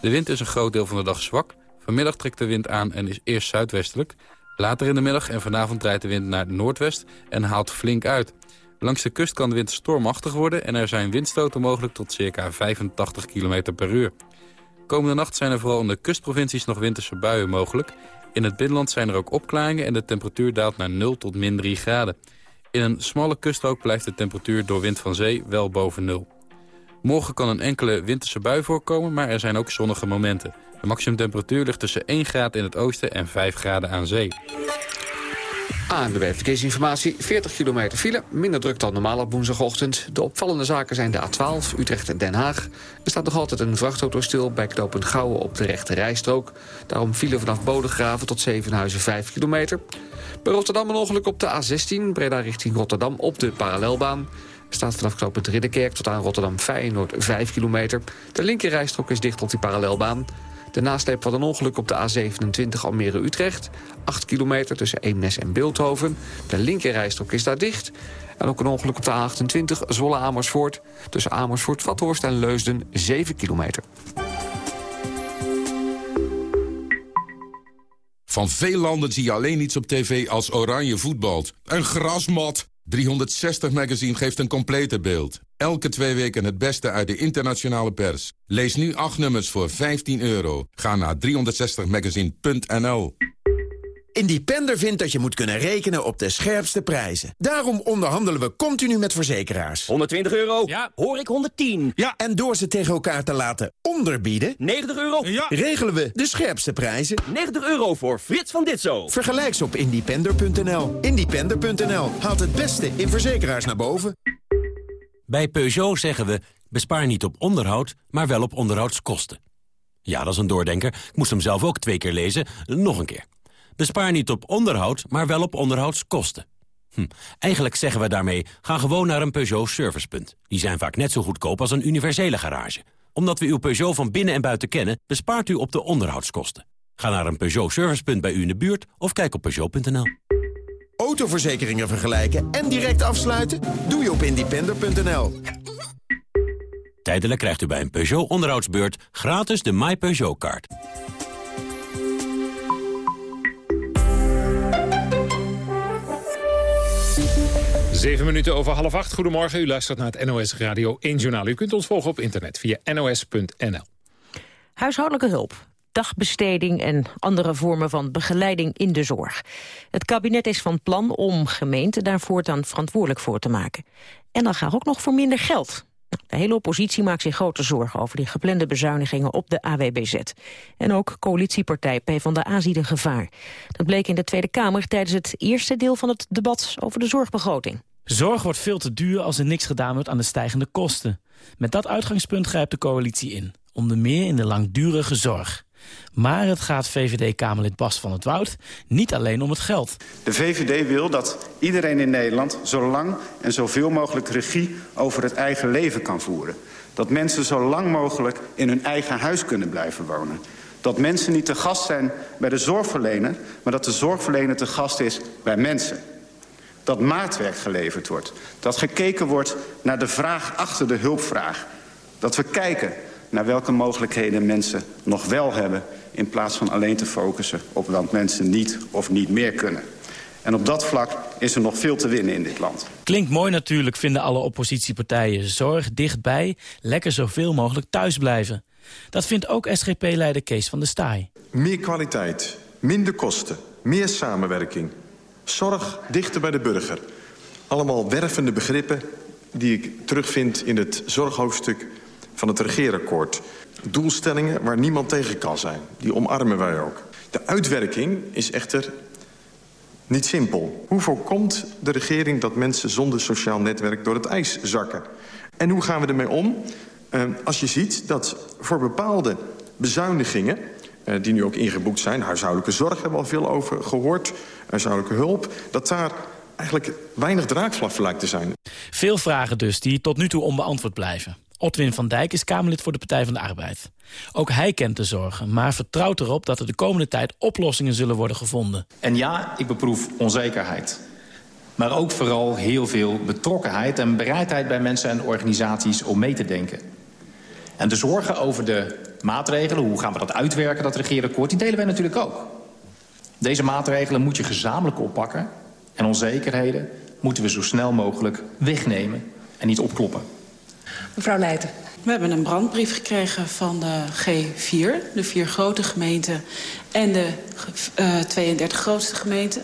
De wind is een groot deel van de dag zwak. Vanmiddag trekt de wind aan en is eerst zuidwestelijk. Later in de middag en vanavond draait de wind naar noordwest en haalt flink uit. Langs de kust kan de wind stormachtig worden... en er zijn windstoten mogelijk tot circa 85 km per uur. Komende nacht zijn er vooral in de kustprovincies nog winterse buien mogelijk. In het binnenland zijn er ook opklaringen en de temperatuur daalt naar 0 tot min 3 graden. In een smalle kuststrook blijft de temperatuur door wind van zee wel boven nul. Morgen kan een enkele winterse bui voorkomen, maar er zijn ook zonnige momenten. De maximumtemperatuur ligt tussen 1 graad in het oosten en 5 graden aan zee. ANWB Verkeersinformatie, 40 kilometer file. Minder druk dan normaal op woensdagochtend. De opvallende zaken zijn de A12, Utrecht en Den Haag. Er staat nog altijd een vrachtauto stil bij knooppunt Gouwen op de rechte rijstrook. Daarom file vanaf Bodegraven tot Zevenhuizen 5 kilometer. Bij Rotterdam een ongeluk op de A16, Breda richting Rotterdam op de parallelbaan. Er staat vanaf knooppunt Ridderkerk tot aan Rotterdam-Feyenoord 5 kilometer. De linkerrijstrook is dicht op die parallelbaan. De nasleep van een ongeluk op de A27 Almere-Utrecht. 8 kilometer tussen Eemnes en Beeldhoven. De linkerrijstrook is daar dicht. En ook een ongeluk op de A28 Zwolle-Amersfoort. Tussen Amersfoort-Vathorst en Leusden 7 kilometer. Van veel landen zie je alleen iets op tv als oranje voetbalt. Een grasmat! 360 Magazine geeft een complete beeld. Elke twee weken het beste uit de internationale pers. Lees nu acht nummers voor 15 euro. Ga naar 360magazine.nl Independer vindt dat je moet kunnen rekenen op de scherpste prijzen. Daarom onderhandelen we continu met verzekeraars. 120 euro? Ja. Hoor ik 110? Ja. En door ze tegen elkaar te laten onderbieden... 90 euro? Ja. Regelen we de scherpste prijzen. 90 euro voor Frits van Ditzo. Vergelijk ze op independer.nl. Independer.nl haalt het beste in verzekeraars naar boven. Bij Peugeot zeggen we, bespaar niet op onderhoud, maar wel op onderhoudskosten. Ja, dat is een doordenker. Ik moest hem zelf ook twee keer lezen. Nog een keer. Bespaar niet op onderhoud, maar wel op onderhoudskosten. Hm, eigenlijk zeggen we daarmee, ga gewoon naar een Peugeot servicepunt. Die zijn vaak net zo goedkoop als een universele garage. Omdat we uw Peugeot van binnen en buiten kennen, bespaart u op de onderhoudskosten. Ga naar een Peugeot servicepunt bij u in de buurt of kijk op Peugeot.nl. Autoverzekeringen vergelijken en direct afsluiten? Doe je op independer.nl. Tijdelijk krijgt u bij een Peugeot onderhoudsbeurt gratis de My Peugeot kaart. Zeven minuten over half acht. Goedemorgen, u luistert naar het NOS Radio 1 Journaal. U kunt ons volgen op internet via nos.nl. Huishoudelijke hulp, dagbesteding en andere vormen van begeleiding in de zorg. Het kabinet is van plan om gemeenten daar voortaan verantwoordelijk voor te maken. En dan gaat ook nog voor minder geld. Nou, de hele oppositie maakt zich grote zorgen over die geplande bezuinigingen op de AWBZ. En ook coalitiepartij PvdA ziet een gevaar. Dat bleek in de Tweede Kamer tijdens het eerste deel van het debat over de zorgbegroting. Zorg wordt veel te duur als er niks gedaan wordt aan de stijgende kosten. Met dat uitgangspunt grijpt de coalitie in. Onder meer in de langdurige zorg. Maar het gaat VVD-Kamerlid Bas van het Woud niet alleen om het geld. De VVD wil dat iedereen in Nederland zo lang en zoveel mogelijk regie over het eigen leven kan voeren. Dat mensen zo lang mogelijk in hun eigen huis kunnen blijven wonen. Dat mensen niet te gast zijn bij de zorgverlener, maar dat de zorgverlener te gast is bij mensen. Dat maatwerk geleverd wordt. Dat gekeken wordt naar de vraag achter de hulpvraag. Dat we kijken naar welke mogelijkheden mensen nog wel hebben... in plaats van alleen te focussen op wat mensen niet of niet meer kunnen. En op dat vlak is er nog veel te winnen in dit land. Klinkt mooi natuurlijk, vinden alle oppositiepartijen. Zorg dichtbij, lekker zoveel mogelijk thuis blijven. Dat vindt ook SGP-leider Kees van der Staaij. Meer kwaliteit, minder kosten, meer samenwerking. Zorg dichter bij de burger. Allemaal wervende begrippen die ik terugvind in het zorghoofdstuk van het regeerakkoord. Doelstellingen waar niemand tegen kan zijn. Die omarmen wij ook. De uitwerking is echter niet simpel. Hoe voorkomt de regering dat mensen zonder sociaal netwerk door het ijs zakken? En hoe gaan we ermee om uh, als je ziet dat voor bepaalde bezuinigingen... Uh, die nu ook ingeboekt zijn, huishoudelijke zorg hebben we al veel over gehoord... huishoudelijke hulp, dat daar eigenlijk weinig draagvlak lijkt te zijn. Veel vragen dus die tot nu toe onbeantwoord blijven. Otwin van Dijk is Kamerlid voor de Partij van de Arbeid. Ook hij kent de zorgen, maar vertrouwt erop dat er de komende tijd oplossingen zullen worden gevonden. En ja, ik beproef onzekerheid. Maar ook vooral heel veel betrokkenheid en bereidheid bij mensen en organisaties om mee te denken. En de zorgen over de maatregelen, hoe gaan we dat uitwerken, dat regeerakkoord, die delen wij natuurlijk ook. Deze maatregelen moet je gezamenlijk oppakken en onzekerheden moeten we zo snel mogelijk wegnemen en niet opkloppen. Mevrouw Leijten. We hebben een brandbrief gekregen van de G4, de vier grote gemeenten... en de uh, 32 grootste gemeenten.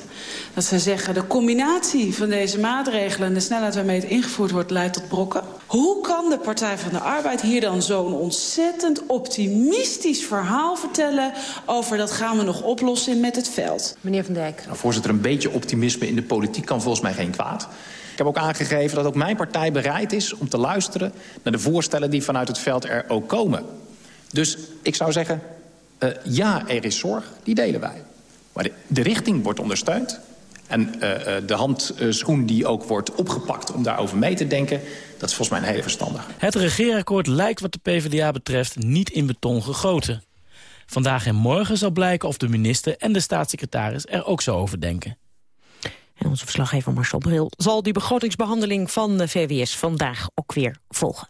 Dat ze zeggen, de combinatie van deze maatregelen... en de snelheid waarmee het ingevoerd wordt, leidt tot brokken. Hoe kan de Partij van de Arbeid hier dan zo'n ontzettend optimistisch verhaal vertellen... over dat gaan we nog oplossen met het veld? Meneer Van Dijk. Nou, voorzitter, een beetje optimisme in de politiek kan volgens mij geen kwaad. Ik heb ook aangegeven dat ook mijn partij bereid is om te luisteren... naar de voorstellen die vanuit het veld er ook komen. Dus ik zou zeggen, uh, ja, er is zorg, die delen wij. Maar de, de richting wordt ondersteund. En uh, de handschoen die ook wordt opgepakt om daarover mee te denken... dat is volgens mij een hele verstandige. Het regeerakkoord lijkt wat de PvdA betreft niet in beton gegoten. Vandaag en morgen zal blijken of de minister en de staatssecretaris er ook zo over denken. En onze verslaggever Marcel Bril zal die begrotingsbehandeling van de VWS vandaag ook weer volgen.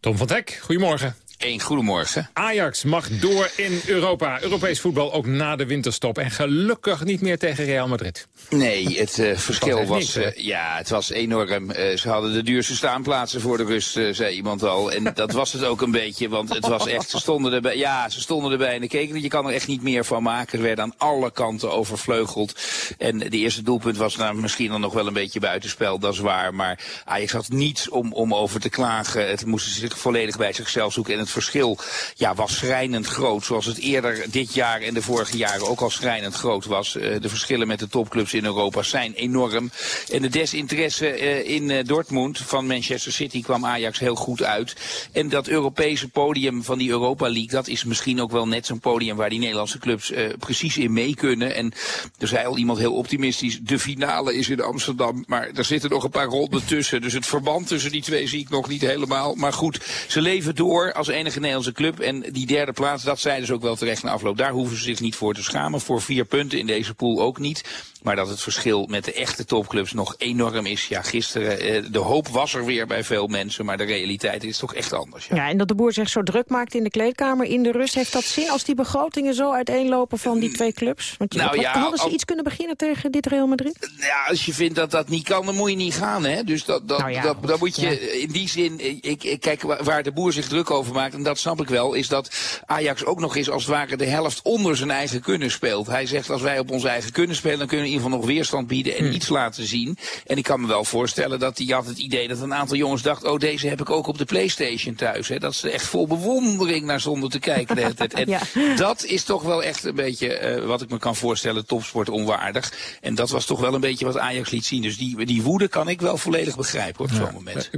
Tom van Dek, goedemorgen. Een goedemorgen. Ajax mag door in Europa. Europees voetbal ook na de winterstop. En gelukkig niet meer tegen Real Madrid. Nee, het uh, verschil was, uh, ja, het was enorm. Uh, ze hadden de duurste staanplaatsen voor de rust, zei iemand al. En dat was het ook een beetje, want het was echt, ze stonden erbij. Ja, ze stonden erbij en keken. Je kan er echt niet meer van maken. Er werden aan alle kanten overvleugeld. En de eerste doelpunt was nou misschien dan nog wel een beetje buitenspel, dat is waar. Maar Ajax had niets om, om over te klagen. Het moesten zich volledig bij zichzelf zoeken. En het verschil ja, was schrijnend groot. Zoals het eerder dit jaar en de vorige jaren ook al schrijnend groot was. Uh, de verschillen met de topclubs in Europa zijn enorm. En de desinteresse uh, in uh, Dortmund van Manchester City kwam Ajax heel goed uit. En dat Europese podium van die Europa League, dat is misschien ook wel net zo'n podium waar die Nederlandse clubs precies in mee kunnen. En er zei al iemand heel optimistisch, de finale is in Amsterdam. Maar er zitten nog een paar ronden tussen. Dus het verband tussen die twee zie ik nog niet helemaal. Maar goed, ze leven door als enige Nederlandse club. En die derde plaats, dat zeiden ze ook wel terecht na afloop. Daar hoeven ze zich niet voor te schamen. Voor vier punten in deze pool ook niet. Maar dat het verschil met de echte topclubs nog enorm is. Ja, gisteren, eh, de hoop was er weer bij veel mensen. Maar de realiteit is toch echt anders. Ja. ja, en dat de boer zich zo druk maakt in de kleedkamer in de rust. Heeft dat zin als die begrotingen zo uiteenlopen van die twee clubs? Want je, nou, ja, hadden ze al... iets kunnen beginnen tegen dit Real Madrid? Ja, als je vindt dat dat niet kan, dan moet je niet gaan. Hè? Dus dat, dat, nou ja, dat, dat moet je in die zin... Ik, ik, kijk, waar de boer zich druk over maakt, en dat snap ik wel... is dat Ajax ook nog eens als het ware de helft onder zijn eigen kunnen speelt. Hij zegt, als wij op ons eigen kunnen spelen... dan kunnen we in ieder geval nog weerstand bieden en hmm. iets laten zien. En ik kan me wel voorstellen dat hij had het idee dat een aantal jongens dacht... oh, deze heb ik ook op de Playstation thuis. Hè? Dat ze echt vol bewondering naar zonden te kijken. De hele tijd. En ja. dat is toch wel echt een beetje, uh, wat ik me kan voorstellen, topsport onwaardig. En dat was toch wel een beetje wat Ajax liet zien. Dus die, die woede kan ik wel volledig begrijpen op ja. zo'n moment.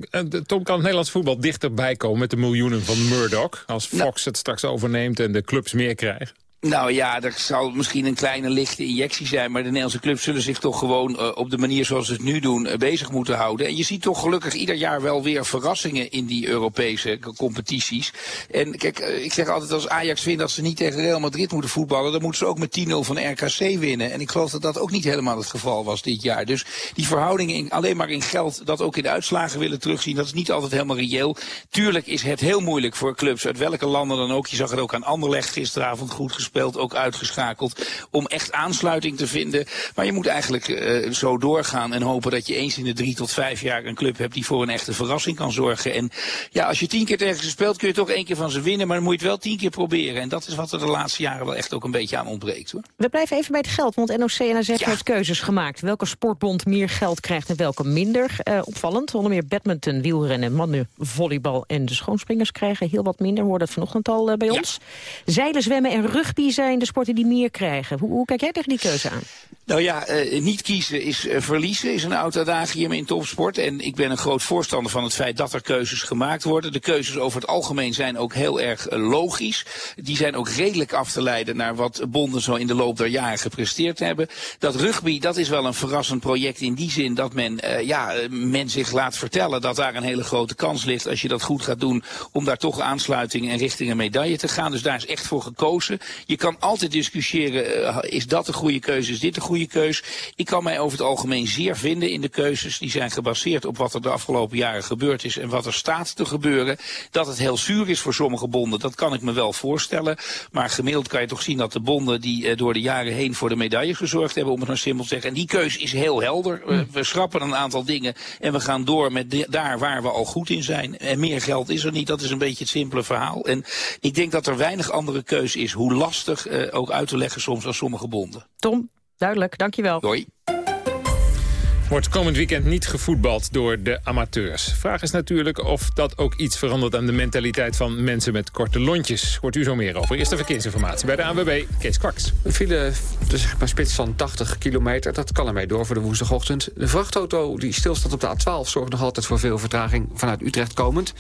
Tom, kan het Nederlands voetbal dichterbij komen met de miljoenen van Murdoch... als Fox nou, het straks overneemt en de clubs meer krijgen? Nou ja, er zal misschien een kleine lichte injectie zijn... maar de Nederlandse clubs zullen zich toch gewoon uh, op de manier zoals ze het nu doen... Uh, bezig moeten houden. En je ziet toch gelukkig ieder jaar wel weer verrassingen in die Europese competities. En kijk, uh, ik zeg altijd als Ajax vindt dat ze niet tegen Real Madrid moeten voetballen... dan moeten ze ook met 10-0 van RKC winnen. En ik geloof dat dat ook niet helemaal het geval was dit jaar. Dus die verhoudingen in, alleen maar in geld, dat ook in de uitslagen willen terugzien... dat is niet altijd helemaal reëel. Tuurlijk is het heel moeilijk voor clubs uit welke landen dan ook. Je zag het ook aan Anderlecht gisteravond goed gespeeld speelt, ook uitgeschakeld. Om echt aansluiting te vinden. Maar je moet eigenlijk uh, zo doorgaan en hopen dat je eens in de drie tot vijf jaar een club hebt die voor een echte verrassing kan zorgen. En ja, als je tien keer tegen ze speelt kun je toch één keer van ze winnen. Maar dan moet je het wel tien keer proberen. En dat is wat er de laatste jaren wel echt ook een beetje aan ontbreekt. Hoor. We blijven even bij het geld, want NOC en AZ ja. heeft keuzes gemaakt. Welke sportbond meer geld krijgt en welke minder. Uh, opvallend, onder meer badminton, wielrennen, mannen, volleybal en de schoonspringers krijgen heel wat minder. We hoorden het vanochtend al uh, bij ja. ons. Zeilen, zwemmen en rugby wie zijn de sporten die meer krijgen? Hoe, hoe kijk jij tegen die keuze aan? Nou ja, uh, niet kiezen is uh, verliezen, is een oud adagium in topsport. En ik ben een groot voorstander van het feit dat er keuzes gemaakt worden. De keuzes over het algemeen zijn ook heel erg uh, logisch. Die zijn ook redelijk af te leiden naar wat bonden zo in de loop der jaren gepresteerd hebben. Dat rugby, dat is wel een verrassend project in die zin dat men, ja, men zich laat vertellen dat daar een hele grote kans ligt als je dat goed gaat doen. Om daar toch aansluiting en richting een medaille te gaan. Dus daar is echt voor gekozen. Je kan altijd discussiëren, is dat de goede keuze, is dit de goede keus. Ik kan mij over het algemeen zeer vinden in de keuzes. Die zijn gebaseerd op wat er de afgelopen jaren gebeurd is en wat er staat te gebeuren. Dat het heel zuur is voor sommige bonden, dat kan ik me wel voorstellen. Maar gemiddeld kan je toch zien dat de bonden die uh, door de jaren heen voor de medailles gezorgd hebben, om het maar simpel te zeggen. En die keus is heel helder. Uh, we schrappen een aantal dingen en we gaan door met de, daar waar we al goed in zijn. En meer geld is er niet, dat is een beetje het simpele verhaal. En ik denk dat er weinig andere keus is, hoe lastig uh, ook uit te leggen soms aan sommige bonden. Tom, Duidelijk, dankjewel. Doei. Wordt komend weekend niet gevoetbald door de amateurs. Vraag is natuurlijk of dat ook iets verandert aan de mentaliteit van mensen met korte lontjes. Hoort u zo meer over. Eerste verkeersinformatie bij de ANWB, Kees Kwaks. Een file, dus zeg maar spits van 80 kilometer, dat kan ermee door voor de woensdagochtend. De vrachtauto die stilstaat op de A12 zorgt nog altijd voor veel vertraging vanuit Utrecht komend.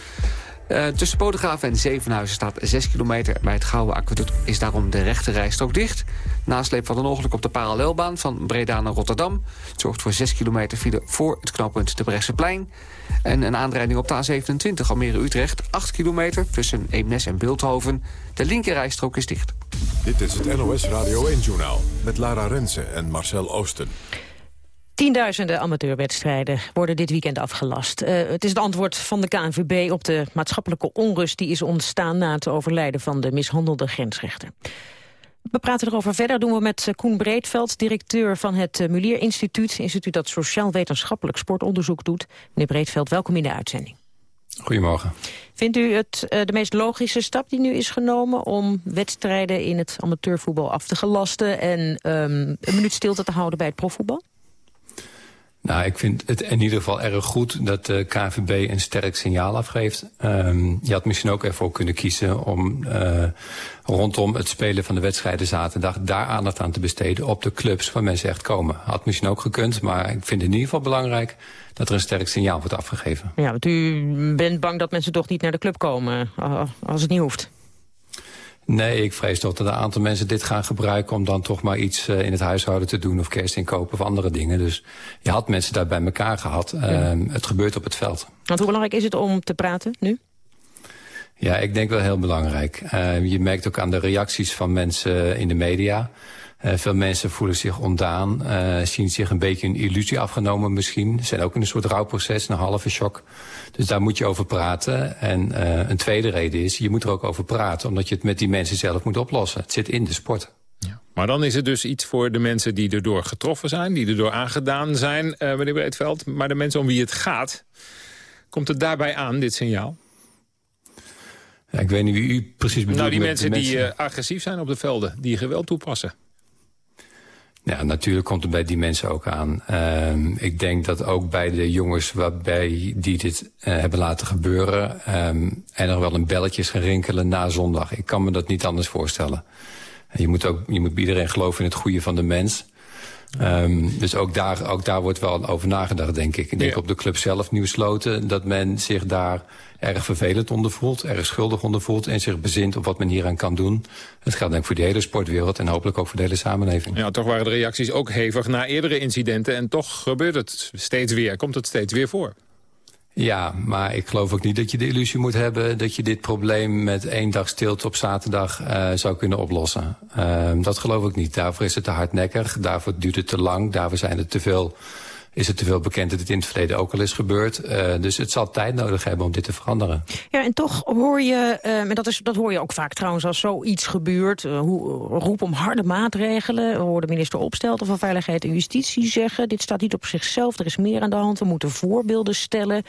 Uh, tussen Bodegraven en Zevenhuizen staat 6 kilometer. Bij het Gouden Aqueduct is daarom de rechte rijstrook dicht. Nasleep van een ongeluk op de parallelbaan van Breda naar Rotterdam. Het zorgt voor 6 kilometer file voor het knooppunt de Bresseplein. En een aanrijding op de A27 Almere-Utrecht. 8 kilometer tussen Eemnes en Beeldhoven. De linkerrijstrook is dicht. Dit is het NOS Radio 1-journaal met Lara Rensen en Marcel Oosten. Tienduizenden amateurwedstrijden worden dit weekend afgelast. Uh, het is het antwoord van de KNVB op de maatschappelijke onrust... die is ontstaan na het overlijden van de mishandelde grensrechter. We praten erover verder. doen we met Koen Breedveld, directeur van het Mulier Instituut. Instituut dat sociaal-wetenschappelijk sportonderzoek doet. Meneer Breedveld, welkom in de uitzending. Goedemorgen. Vindt u het uh, de meest logische stap die nu is genomen... om wedstrijden in het amateurvoetbal af te gelasten... en um, een minuut stilte te houden bij het profvoetbal? Nou, ik vind het in ieder geval erg goed dat de KVB een sterk signaal afgeeft. Um, je had misschien ook ervoor kunnen kiezen om uh, rondom het spelen van de wedstrijden zaterdag daar aandacht aan te besteden op de clubs waar mensen echt komen. Had misschien ook gekund, maar ik vind het in ieder geval belangrijk dat er een sterk signaal wordt afgegeven. Ja, want u bent bang dat mensen toch niet naar de club komen uh, als het niet hoeft. Nee, ik vrees toch dat een aantal mensen dit gaan gebruiken... om dan toch maar iets uh, in het huishouden te doen of kerstinkopen of andere dingen. Dus je had mensen daar bij elkaar gehad. Uh, het gebeurt op het veld. Want hoe belangrijk is het om te praten nu? Ja, ik denk wel heel belangrijk. Uh, je merkt ook aan de reacties van mensen in de media... Uh, veel mensen voelen zich ontdaan, uh, zien zich een beetje een illusie afgenomen misschien. Zijn ook in een soort rouwproces, een halve shock. Dus daar moet je over praten. En uh, een tweede reden is, je moet er ook over praten... omdat je het met die mensen zelf moet oplossen. Het zit in de sport. Ja. Maar dan is het dus iets voor de mensen die erdoor getroffen zijn... die erdoor aangedaan zijn, meneer Breedveld. Maar de mensen om wie het gaat, komt het daarbij aan, dit signaal? Ja, ik weet niet wie u precies bedoelt. Nou, die mensen, mensen die agressief zijn op de velden, die geweld toepassen. Ja, natuurlijk komt het bij die mensen ook aan. Uh, ik denk dat ook bij de jongens waarbij die dit uh, hebben laten gebeuren... Um, er nog wel een belletje is gaan rinkelen na zondag. Ik kan me dat niet anders voorstellen. Je moet, ook, je moet iedereen geloven in het goede van de mens. Um, dus ook daar, ook daar wordt wel over nagedacht, denk ik. Ik denk ja. op de club zelf, Nieuwsloten, dat men zich daar erg vervelend onder voelt, erg schuldig onder voelt... en zich bezint op wat men hieraan kan doen. Dat geldt denk ik voor de hele sportwereld en hopelijk ook voor de hele samenleving. Ja, toch waren de reacties ook hevig na eerdere incidenten... en toch gebeurt het steeds weer, komt het steeds weer voor. Ja, maar ik geloof ook niet dat je de illusie moet hebben... dat je dit probleem met één dag stilte op zaterdag uh, zou kunnen oplossen. Uh, dat geloof ik niet. Daarvoor is het te hardnekkig, daarvoor duurt het te lang... daarvoor zijn er te veel is het te veel bekend dat het in het verleden ook al is gebeurd. Uh, dus het zal tijd nodig hebben om dit te veranderen. Ja, en toch hoor je, uh, en dat, is, dat hoor je ook vaak trouwens als zoiets gebeurt... Uh, hoe, roep om harde maatregelen. We hoorden minister Opstelten van Veiligheid en Justitie zeggen... dit staat niet op zichzelf, er is meer aan de hand, we moeten voorbeelden stellen...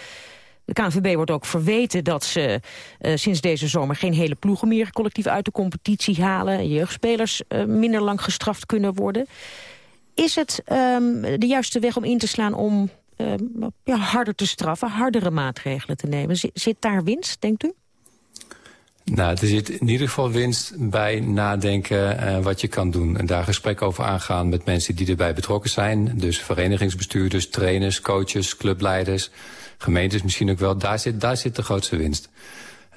De KNVB wordt ook verweten dat ze sinds deze zomer geen hele ploegen meer collectief uit de competitie halen. Jeugdspelers minder lang gestraft kunnen worden. Is het um, de juiste weg om in te slaan om uh, ja, harder te straffen, hardere maatregelen te nemen? Zit daar winst, denkt u? Nou, er zit in ieder geval winst bij nadenken uh, wat je kan doen. En daar gesprek over aangaan met mensen die erbij betrokken zijn. Dus verenigingsbestuurders, trainers, coaches, clubleiders, gemeentes misschien ook wel. Daar zit, daar zit de grootste winst.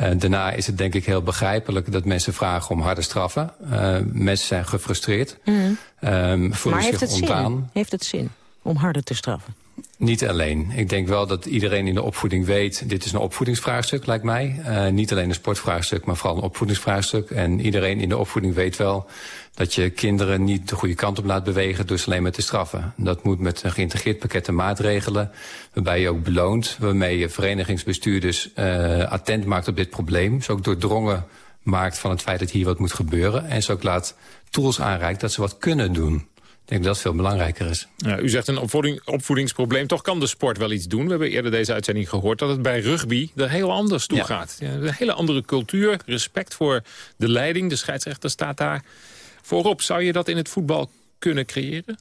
Uh, daarna is het denk ik heel begrijpelijk dat mensen vragen om harde straffen. Uh, mensen zijn gefrustreerd. Mm. Um, maar heeft het, zin? heeft het zin om harder te straffen? Niet alleen. Ik denk wel dat iedereen in de opvoeding weet... dit is een opvoedingsvraagstuk, lijkt mij. Uh, niet alleen een sportvraagstuk, maar vooral een opvoedingsvraagstuk. En iedereen in de opvoeding weet wel dat je kinderen niet de goede kant op laat bewegen... door ze alleen maar te straffen. Dat moet met een geïntegreerd pakket maatregelen... waarbij je ook beloont, waarmee je verenigingsbestuurders uh, attent maakt op dit probleem. Ze ook doordrongen maakt van het feit dat hier wat moet gebeuren. En ze ook laat tools aanreikt dat ze wat kunnen doen. Ik denk dat dat veel belangrijker is. Ja, u zegt een opvoeding, opvoedingsprobleem. Toch kan de sport wel iets doen. We hebben eerder deze uitzending gehoord dat het bij rugby er heel anders toe ja. gaat. Ja, een hele andere cultuur, respect voor de leiding. De scheidsrechter staat daar voorop. Zou je dat in het voetbal kunnen creëren?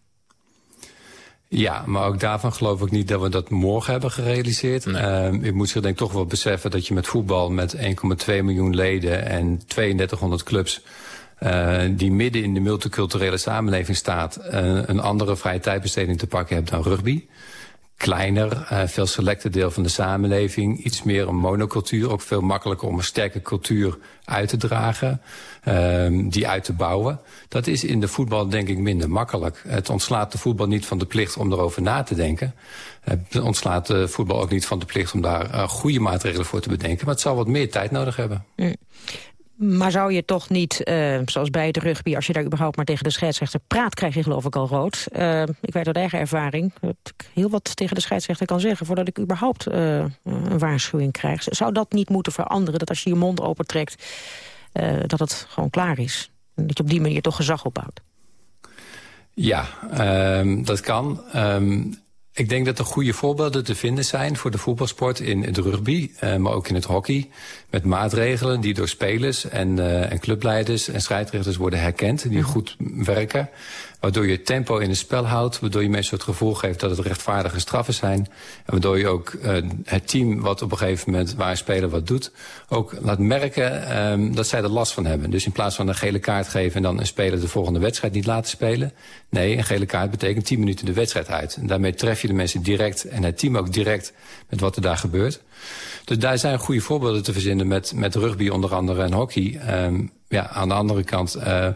Ja, maar ook daarvan geloof ik niet dat we dat morgen hebben gerealiseerd. Nee. Uh, ik moet zich denk ik toch wel beseffen dat je met voetbal met 1,2 miljoen leden en 3200 clubs... Uh, die midden in de multiculturele samenleving staat... Uh, een andere vrije tijdbesteding te pakken hebt dan rugby kleiner, uh, veel selecter deel van de samenleving. Iets meer een monocultuur, ook veel makkelijker om een sterke cultuur uit te dragen. Uh, die uit te bouwen. Dat is in de voetbal denk ik minder makkelijk. Het ontslaat de voetbal niet van de plicht om erover na te denken. Het ontslaat de voetbal ook niet van de plicht om daar goede maatregelen voor te bedenken. Maar het zal wat meer tijd nodig hebben. Mm. Maar zou je toch niet, uh, zoals bij het rugby... als je daar überhaupt maar tegen de scheidsrechter praat... krijg je geloof ik al rood. Uh, ik weet uit eigen ervaring dat ik heel wat tegen de scheidsrechter kan zeggen... voordat ik überhaupt uh, een waarschuwing krijg. Zou dat niet moeten veranderen? Dat als je je mond opentrekt, dat het gewoon klaar is? En dat je op die manier toch gezag opbouwt? Ja, um, dat kan. Um, ik denk dat er goede voorbeelden te vinden zijn voor de voetbalsport in het rugby, uh, maar ook in het hockey. Met maatregelen die door spelers en, uh, en clubleiders en scheidsrechters worden herkend, die goed werken. Waardoor je tempo in het spel houdt, waardoor je mensen het gevoel geeft dat het rechtvaardige straffen zijn. En waardoor je ook uh, het team wat op een gegeven moment waar een speler wat doet, ook laat merken um, dat zij er last van hebben. Dus in plaats van een gele kaart geven en dan een speler de volgende wedstrijd niet laten spelen. Nee, een gele kaart betekent 10 minuten de wedstrijd uit. En daarmee tref je de mensen direct en het team ook direct met wat er daar gebeurt. Dus daar zijn goede voorbeelden te verzinnen met, met rugby onder andere en hockey. Um, ja, aan de andere kant... Uh,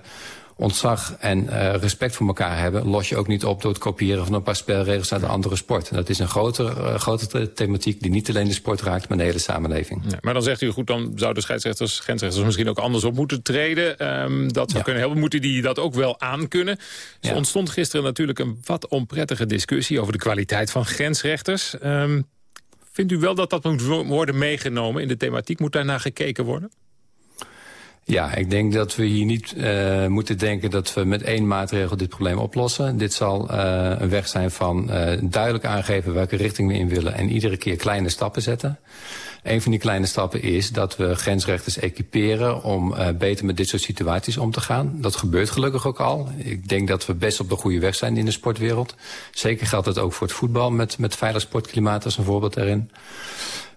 ontzag en uh, respect voor elkaar hebben... los je ook niet op door het kopiëren van een paar spelregels uit een andere sport. En dat is een grotere, uh, grotere thematiek die niet alleen de sport raakt... maar de hele samenleving. Ja, maar dan zegt u, goed, dan zouden scheidsrechters, grensrechters... misschien ook anders op moeten treden. Um, dat zou ja. kunnen helpen. Moeten die dat ook wel aankunnen? Er ja. ontstond gisteren natuurlijk een wat onprettige discussie... over de kwaliteit van grensrechters. Um, vindt u wel dat dat moet worden meegenomen in de thematiek? Moet daarnaar gekeken worden? Ja, ik denk dat we hier niet uh, moeten denken dat we met één maatregel dit probleem oplossen. Dit zal uh, een weg zijn van uh, duidelijk aangeven welke richting we in willen en iedere keer kleine stappen zetten. Een van die kleine stappen is dat we grensrechters equiperen om beter met dit soort situaties om te gaan. Dat gebeurt gelukkig ook al. Ik denk dat we best op de goede weg zijn in de sportwereld. Zeker geldt dat ook voor het voetbal met, met veilig sportklimaat als een voorbeeld daarin.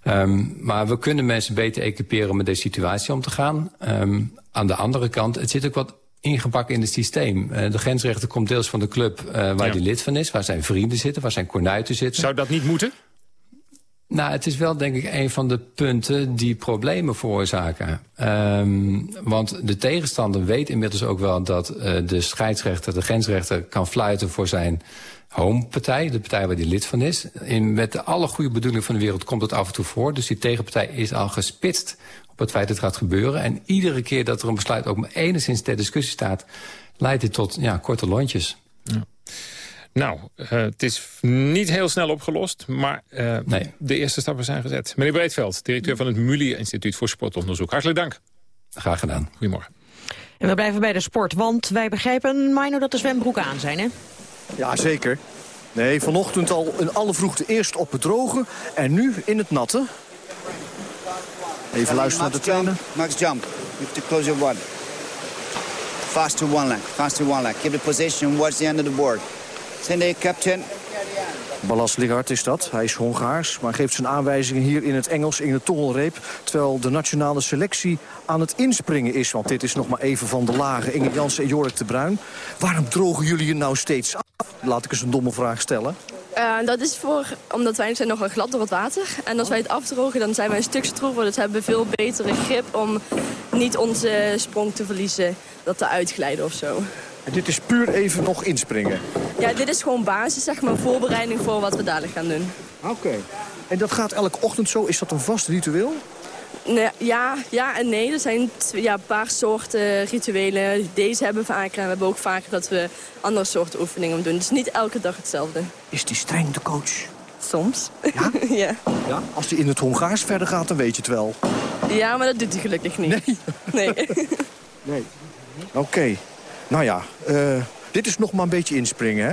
Um, maar we kunnen mensen beter equiperen om met deze situatie om te gaan. Um, aan de andere kant, het zit ook wat ingebakken in het systeem. Uh, de grensrechter komt deels van de club uh, waar ja. hij lid van is... waar zijn vrienden zitten, waar zijn kornuiten zitten. Zou dat niet moeten? Nou, het is wel denk ik een van de punten die problemen veroorzaken. Um, want de tegenstander weet inmiddels ook wel dat uh, de scheidsrechter, de grensrechter... kan fluiten voor zijn Home-partij, de partij waar die lid van is. In, met alle goede bedoelingen van de wereld komt het af en toe voor. Dus die tegenpartij is al gespitst op het feit dat het gaat gebeuren. En iedere keer dat er een besluit ook maar enigszins ter discussie staat... leidt dit tot ja, korte lontjes. Ja. Nou, uh, het is niet heel snel opgelost, maar uh, nee. de eerste stappen zijn gezet. Meneer Breedveld, directeur van het Mulia Instituut voor Sportonderzoek. Hartelijk dank. Graag gedaan. Goedemorgen. En we blijven bij de sport, want wij begrijpen, Mino, dat de zwembroeken aan zijn, hè? Ja, zeker. Nee, vanochtend al in alle vroegte eerst op het droge en nu in het natte. Even luisteren naar de trainer. Max jump. You have to close your one. Fast to one leg. Fast to one leg. Keep the position. Watch the end of the board. Send the captain. Balas Ligard is dat. Hij is Hongaars, maar geeft zijn aanwijzingen hier in het Engels in de tongelreep. Terwijl de nationale selectie aan het inspringen is. Want dit is nog maar even van de lage Inge Jansen en Jorik de Bruin. Waarom drogen jullie je nou steeds af? Laat ik eens een domme vraag stellen. Uh, dat is voor, omdat wij zijn nogal glad door het water. En als wij het afdrogen, dan zijn wij een stuk stroever. Dus hebben we veel betere grip om niet onze sprong te verliezen. Dat te uitglijden of zo. En dit is puur even nog inspringen? Ja, dit is gewoon basis, zeg maar, voorbereiding voor wat we dadelijk gaan doen. Oké. Okay. En dat gaat elke ochtend zo? Is dat een vast ritueel? Nee, ja, ja en nee. Er zijn ja, een paar soorten rituelen. Deze hebben we vaker en we hebben ook vaker dat we andere soorten oefeningen doen. Dus niet elke dag hetzelfde. Is die streng, de coach? Soms. Ja? ja. ja. Als hij in het Hongaars verder gaat, dan weet je het wel. Ja, maar dat doet hij gelukkig niet. Nee? Nee. nee. Oké. Okay. Nou ja, uh, dit is nog maar een beetje inspringen, hè?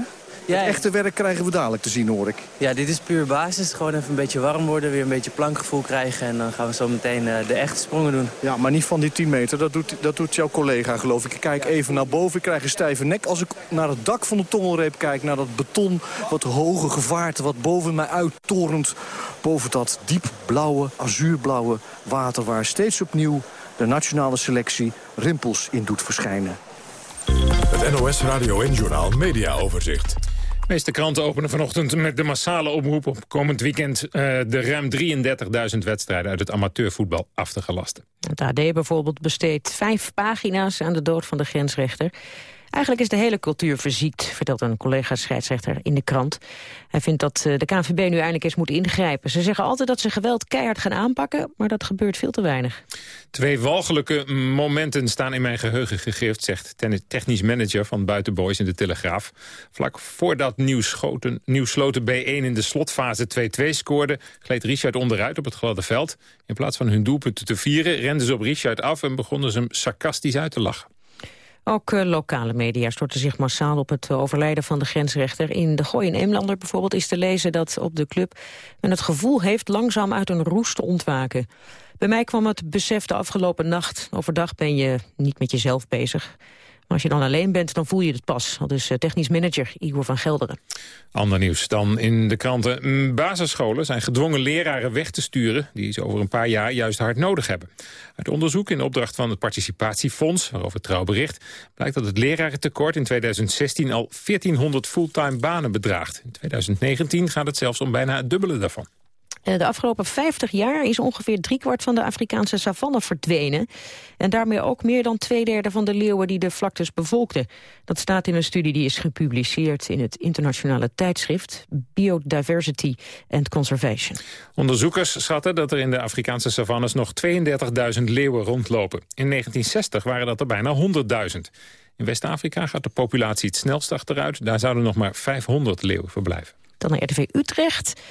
het echte werk krijgen we dadelijk te zien, hoor ik. Ja, dit is puur basis. Gewoon even een beetje warm worden, weer een beetje plankgevoel krijgen... en dan gaan we zo meteen de echte sprongen doen. Ja, maar niet van die 10 meter. Dat doet, dat doet jouw collega, geloof ik. Ik kijk even naar boven, ik krijg een stijve nek. Als ik naar het dak van de tongelreep kijk, naar dat beton... wat hoge gevaarte, wat boven mij uittorent... boven dat diep blauwe, azuurblauwe water... waar steeds opnieuw de nationale selectie rimpels in doet verschijnen. Het NOS Radio en Journal Media Overzicht. De meeste kranten openen vanochtend met de massale oproep op komend weekend uh, de ruim 33.000 wedstrijden uit het amateurvoetbal af te gelasten. Het AD bijvoorbeeld besteedt vijf pagina's aan de dood van de grensrechter. Eigenlijk is de hele cultuur verziekt, vertelt een collega-scheidsrechter in de krant. Hij vindt dat eh, de KNVB nu eindelijk eens moet ingrijpen. Ze zeggen altijd dat ze geweld keihard gaan aanpakken, maar dat gebeurt veel te weinig. Twee walgelijke momenten staan in mijn geheugen gegrift, zegt technisch manager van Buitenboys in de Telegraaf. Vlak voordat Nieuw Sloten B1 in de slotfase 2-2 scoorde, gleed Richard onderuit op het gladde veld. In plaats van hun doelpunten te vieren, renden ze op Richard af en begonnen ze hem sarcastisch uit te lachen. Ook uh, lokale media storten zich massaal op het overlijden van de grensrechter. In De Gooi in Eemlander bijvoorbeeld is te lezen dat op de club... men het gevoel heeft langzaam uit een roest te ontwaken. Bij mij kwam het besef de afgelopen nacht. Overdag ben je niet met jezelf bezig. Als je dan alleen bent, dan voel je het pas. Al dus technisch manager Igor van Gelderen. Ander nieuws dan in de kranten. Mm, basisscholen zijn gedwongen leraren weg te sturen... die ze over een paar jaar juist hard nodig hebben. Uit onderzoek in opdracht van het Participatiefonds... waarover Trouw bericht, blijkt dat het lerarentekort in 2016... al 1400 fulltime banen bedraagt. In 2019 gaat het zelfs om bijna het dubbele daarvan. Eh, de afgelopen 50 jaar is ongeveer driekwart van de Afrikaanse savanne verdwenen. En daarmee ook meer dan twee derde van de leeuwen die de vlaktes bevolkten. Dat staat in een studie die is gepubliceerd in het internationale tijdschrift Biodiversity and Conservation. Onderzoekers schatten dat er in de Afrikaanse savannes nog 32.000 leeuwen rondlopen. In 1960 waren dat er bijna 100.000. In West-Afrika gaat de populatie het snelst achteruit. Daar zouden nog maar 500 leeuwen verblijven. Dan naar RTV Utrecht.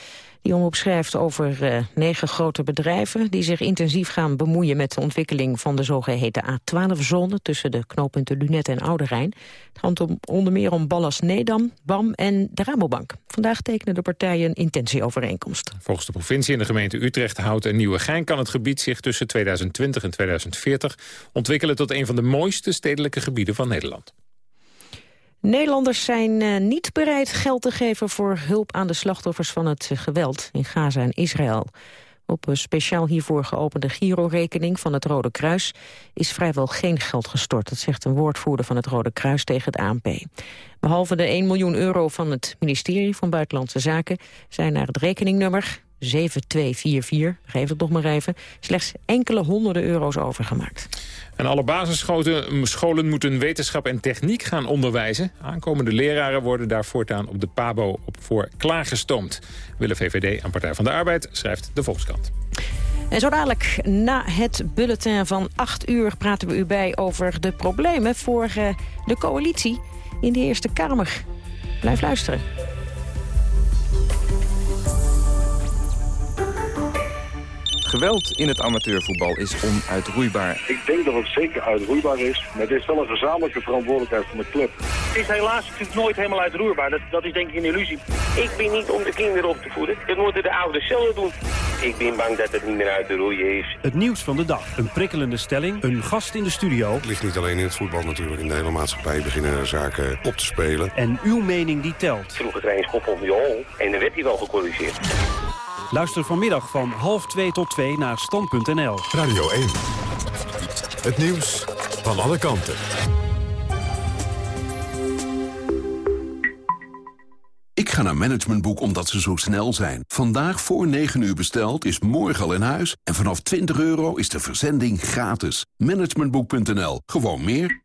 Die omroep schrijft over uh, negen grote bedrijven... die zich intensief gaan bemoeien met de ontwikkeling van de zogeheten A12-zone... tussen de knooppunten Lunet en Oude Rijn. Het gaat om, onder meer om Ballas Nedam, BAM en de Rabobank. Vandaag tekenen de partijen een intentieovereenkomst. Volgens de provincie en de gemeente Utrecht houdt en Nieuwegein... kan het gebied zich tussen 2020 en 2040 ontwikkelen... tot een van de mooiste stedelijke gebieden van Nederland. Nederlanders zijn uh, niet bereid geld te geven voor hulp aan de slachtoffers van het uh, geweld in Gaza en Israël. Op een speciaal hiervoor geopende girorekening van het Rode Kruis is vrijwel geen geld gestort. Dat zegt een woordvoerder van het Rode Kruis tegen het ANP. Behalve de 1 miljoen euro van het ministerie van Buitenlandse Zaken zijn naar het rekeningnummer 7244, geef het toch maar even, slechts enkele honderden euro's overgemaakt. En alle basisscholen moeten wetenschap en techniek gaan onderwijzen. Aankomende leraren worden daar voortaan op de PABO op voor klaargestoomd. Willen VVD aan Partij van de Arbeid, schrijft de Volkskrant. En zo dadelijk na het bulletin van 8 uur praten we u bij over de problemen voor eh, de coalitie in de Eerste Kamer. Blijf luisteren. Geweld in het amateurvoetbal is onuitroeibaar. Ik denk dat het zeker uitroeibaar is, maar het is wel een gezamenlijke verantwoordelijkheid van de club. Het is helaas natuurlijk nooit helemaal uitroeibaar. Dat, dat is denk ik een illusie. Ik ben niet om de kinderen op te voeden. Dat moeten de ouders zelf doen. Ik ben bang dat het niet meer uit te roeien is. Het nieuws van de dag. Een prikkelende stelling. Een gast in de studio. Het ligt niet alleen in het voetbal natuurlijk. In de hele maatschappij beginnen zaken op te spelen. En uw mening die telt. Vroeger trainen schop op de en dan werd hij wel gecorrigeerd. Luister vanmiddag van half 2 tot 2 naar stand.nl. Radio 1. Het nieuws van alle kanten. Ik ga naar Managementboek omdat ze zo snel zijn. Vandaag voor 9 uur besteld is morgen al in huis. En vanaf 20 euro is de verzending gratis. Managementboek.nl. Gewoon meer.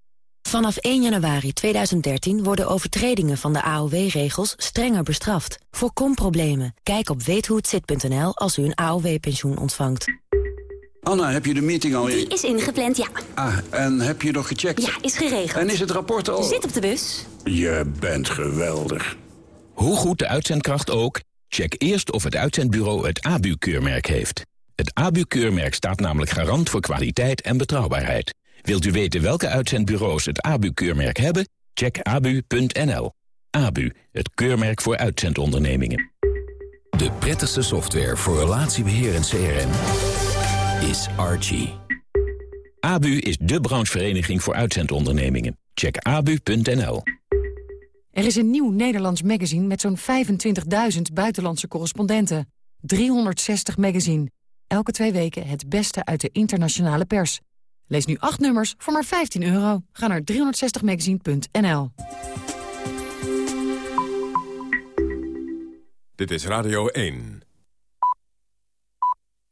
Vanaf 1 januari 2013 worden overtredingen van de AOW-regels strenger bestraft. Voorkom problemen. Kijk op weethohetzit.nl als u een AOW-pensioen ontvangt. Anna, heb je de meeting al... Die is ingepland, ja. Ah, en heb je nog gecheckt? Ja, is geregeld. En is het rapport al... Zit op de bus. Je bent geweldig. Hoe goed de uitzendkracht ook, check eerst of het uitzendbureau het ABU-keurmerk heeft. Het ABU-keurmerk staat namelijk garant voor kwaliteit en betrouwbaarheid. Wilt u weten welke uitzendbureaus het ABU-keurmerk hebben? Check abu.nl. ABU, het keurmerk voor uitzendondernemingen. De prettigste software voor relatiebeheer en CRM is Archie. ABU is de branchevereniging voor uitzendondernemingen. Check abu.nl. Er is een nieuw Nederlands magazine met zo'n 25.000 buitenlandse correspondenten. 360 magazine. Elke twee weken het beste uit de internationale pers. Lees nu acht nummers voor maar 15 euro. Ga naar 360magazine.nl. Dit is Radio 1.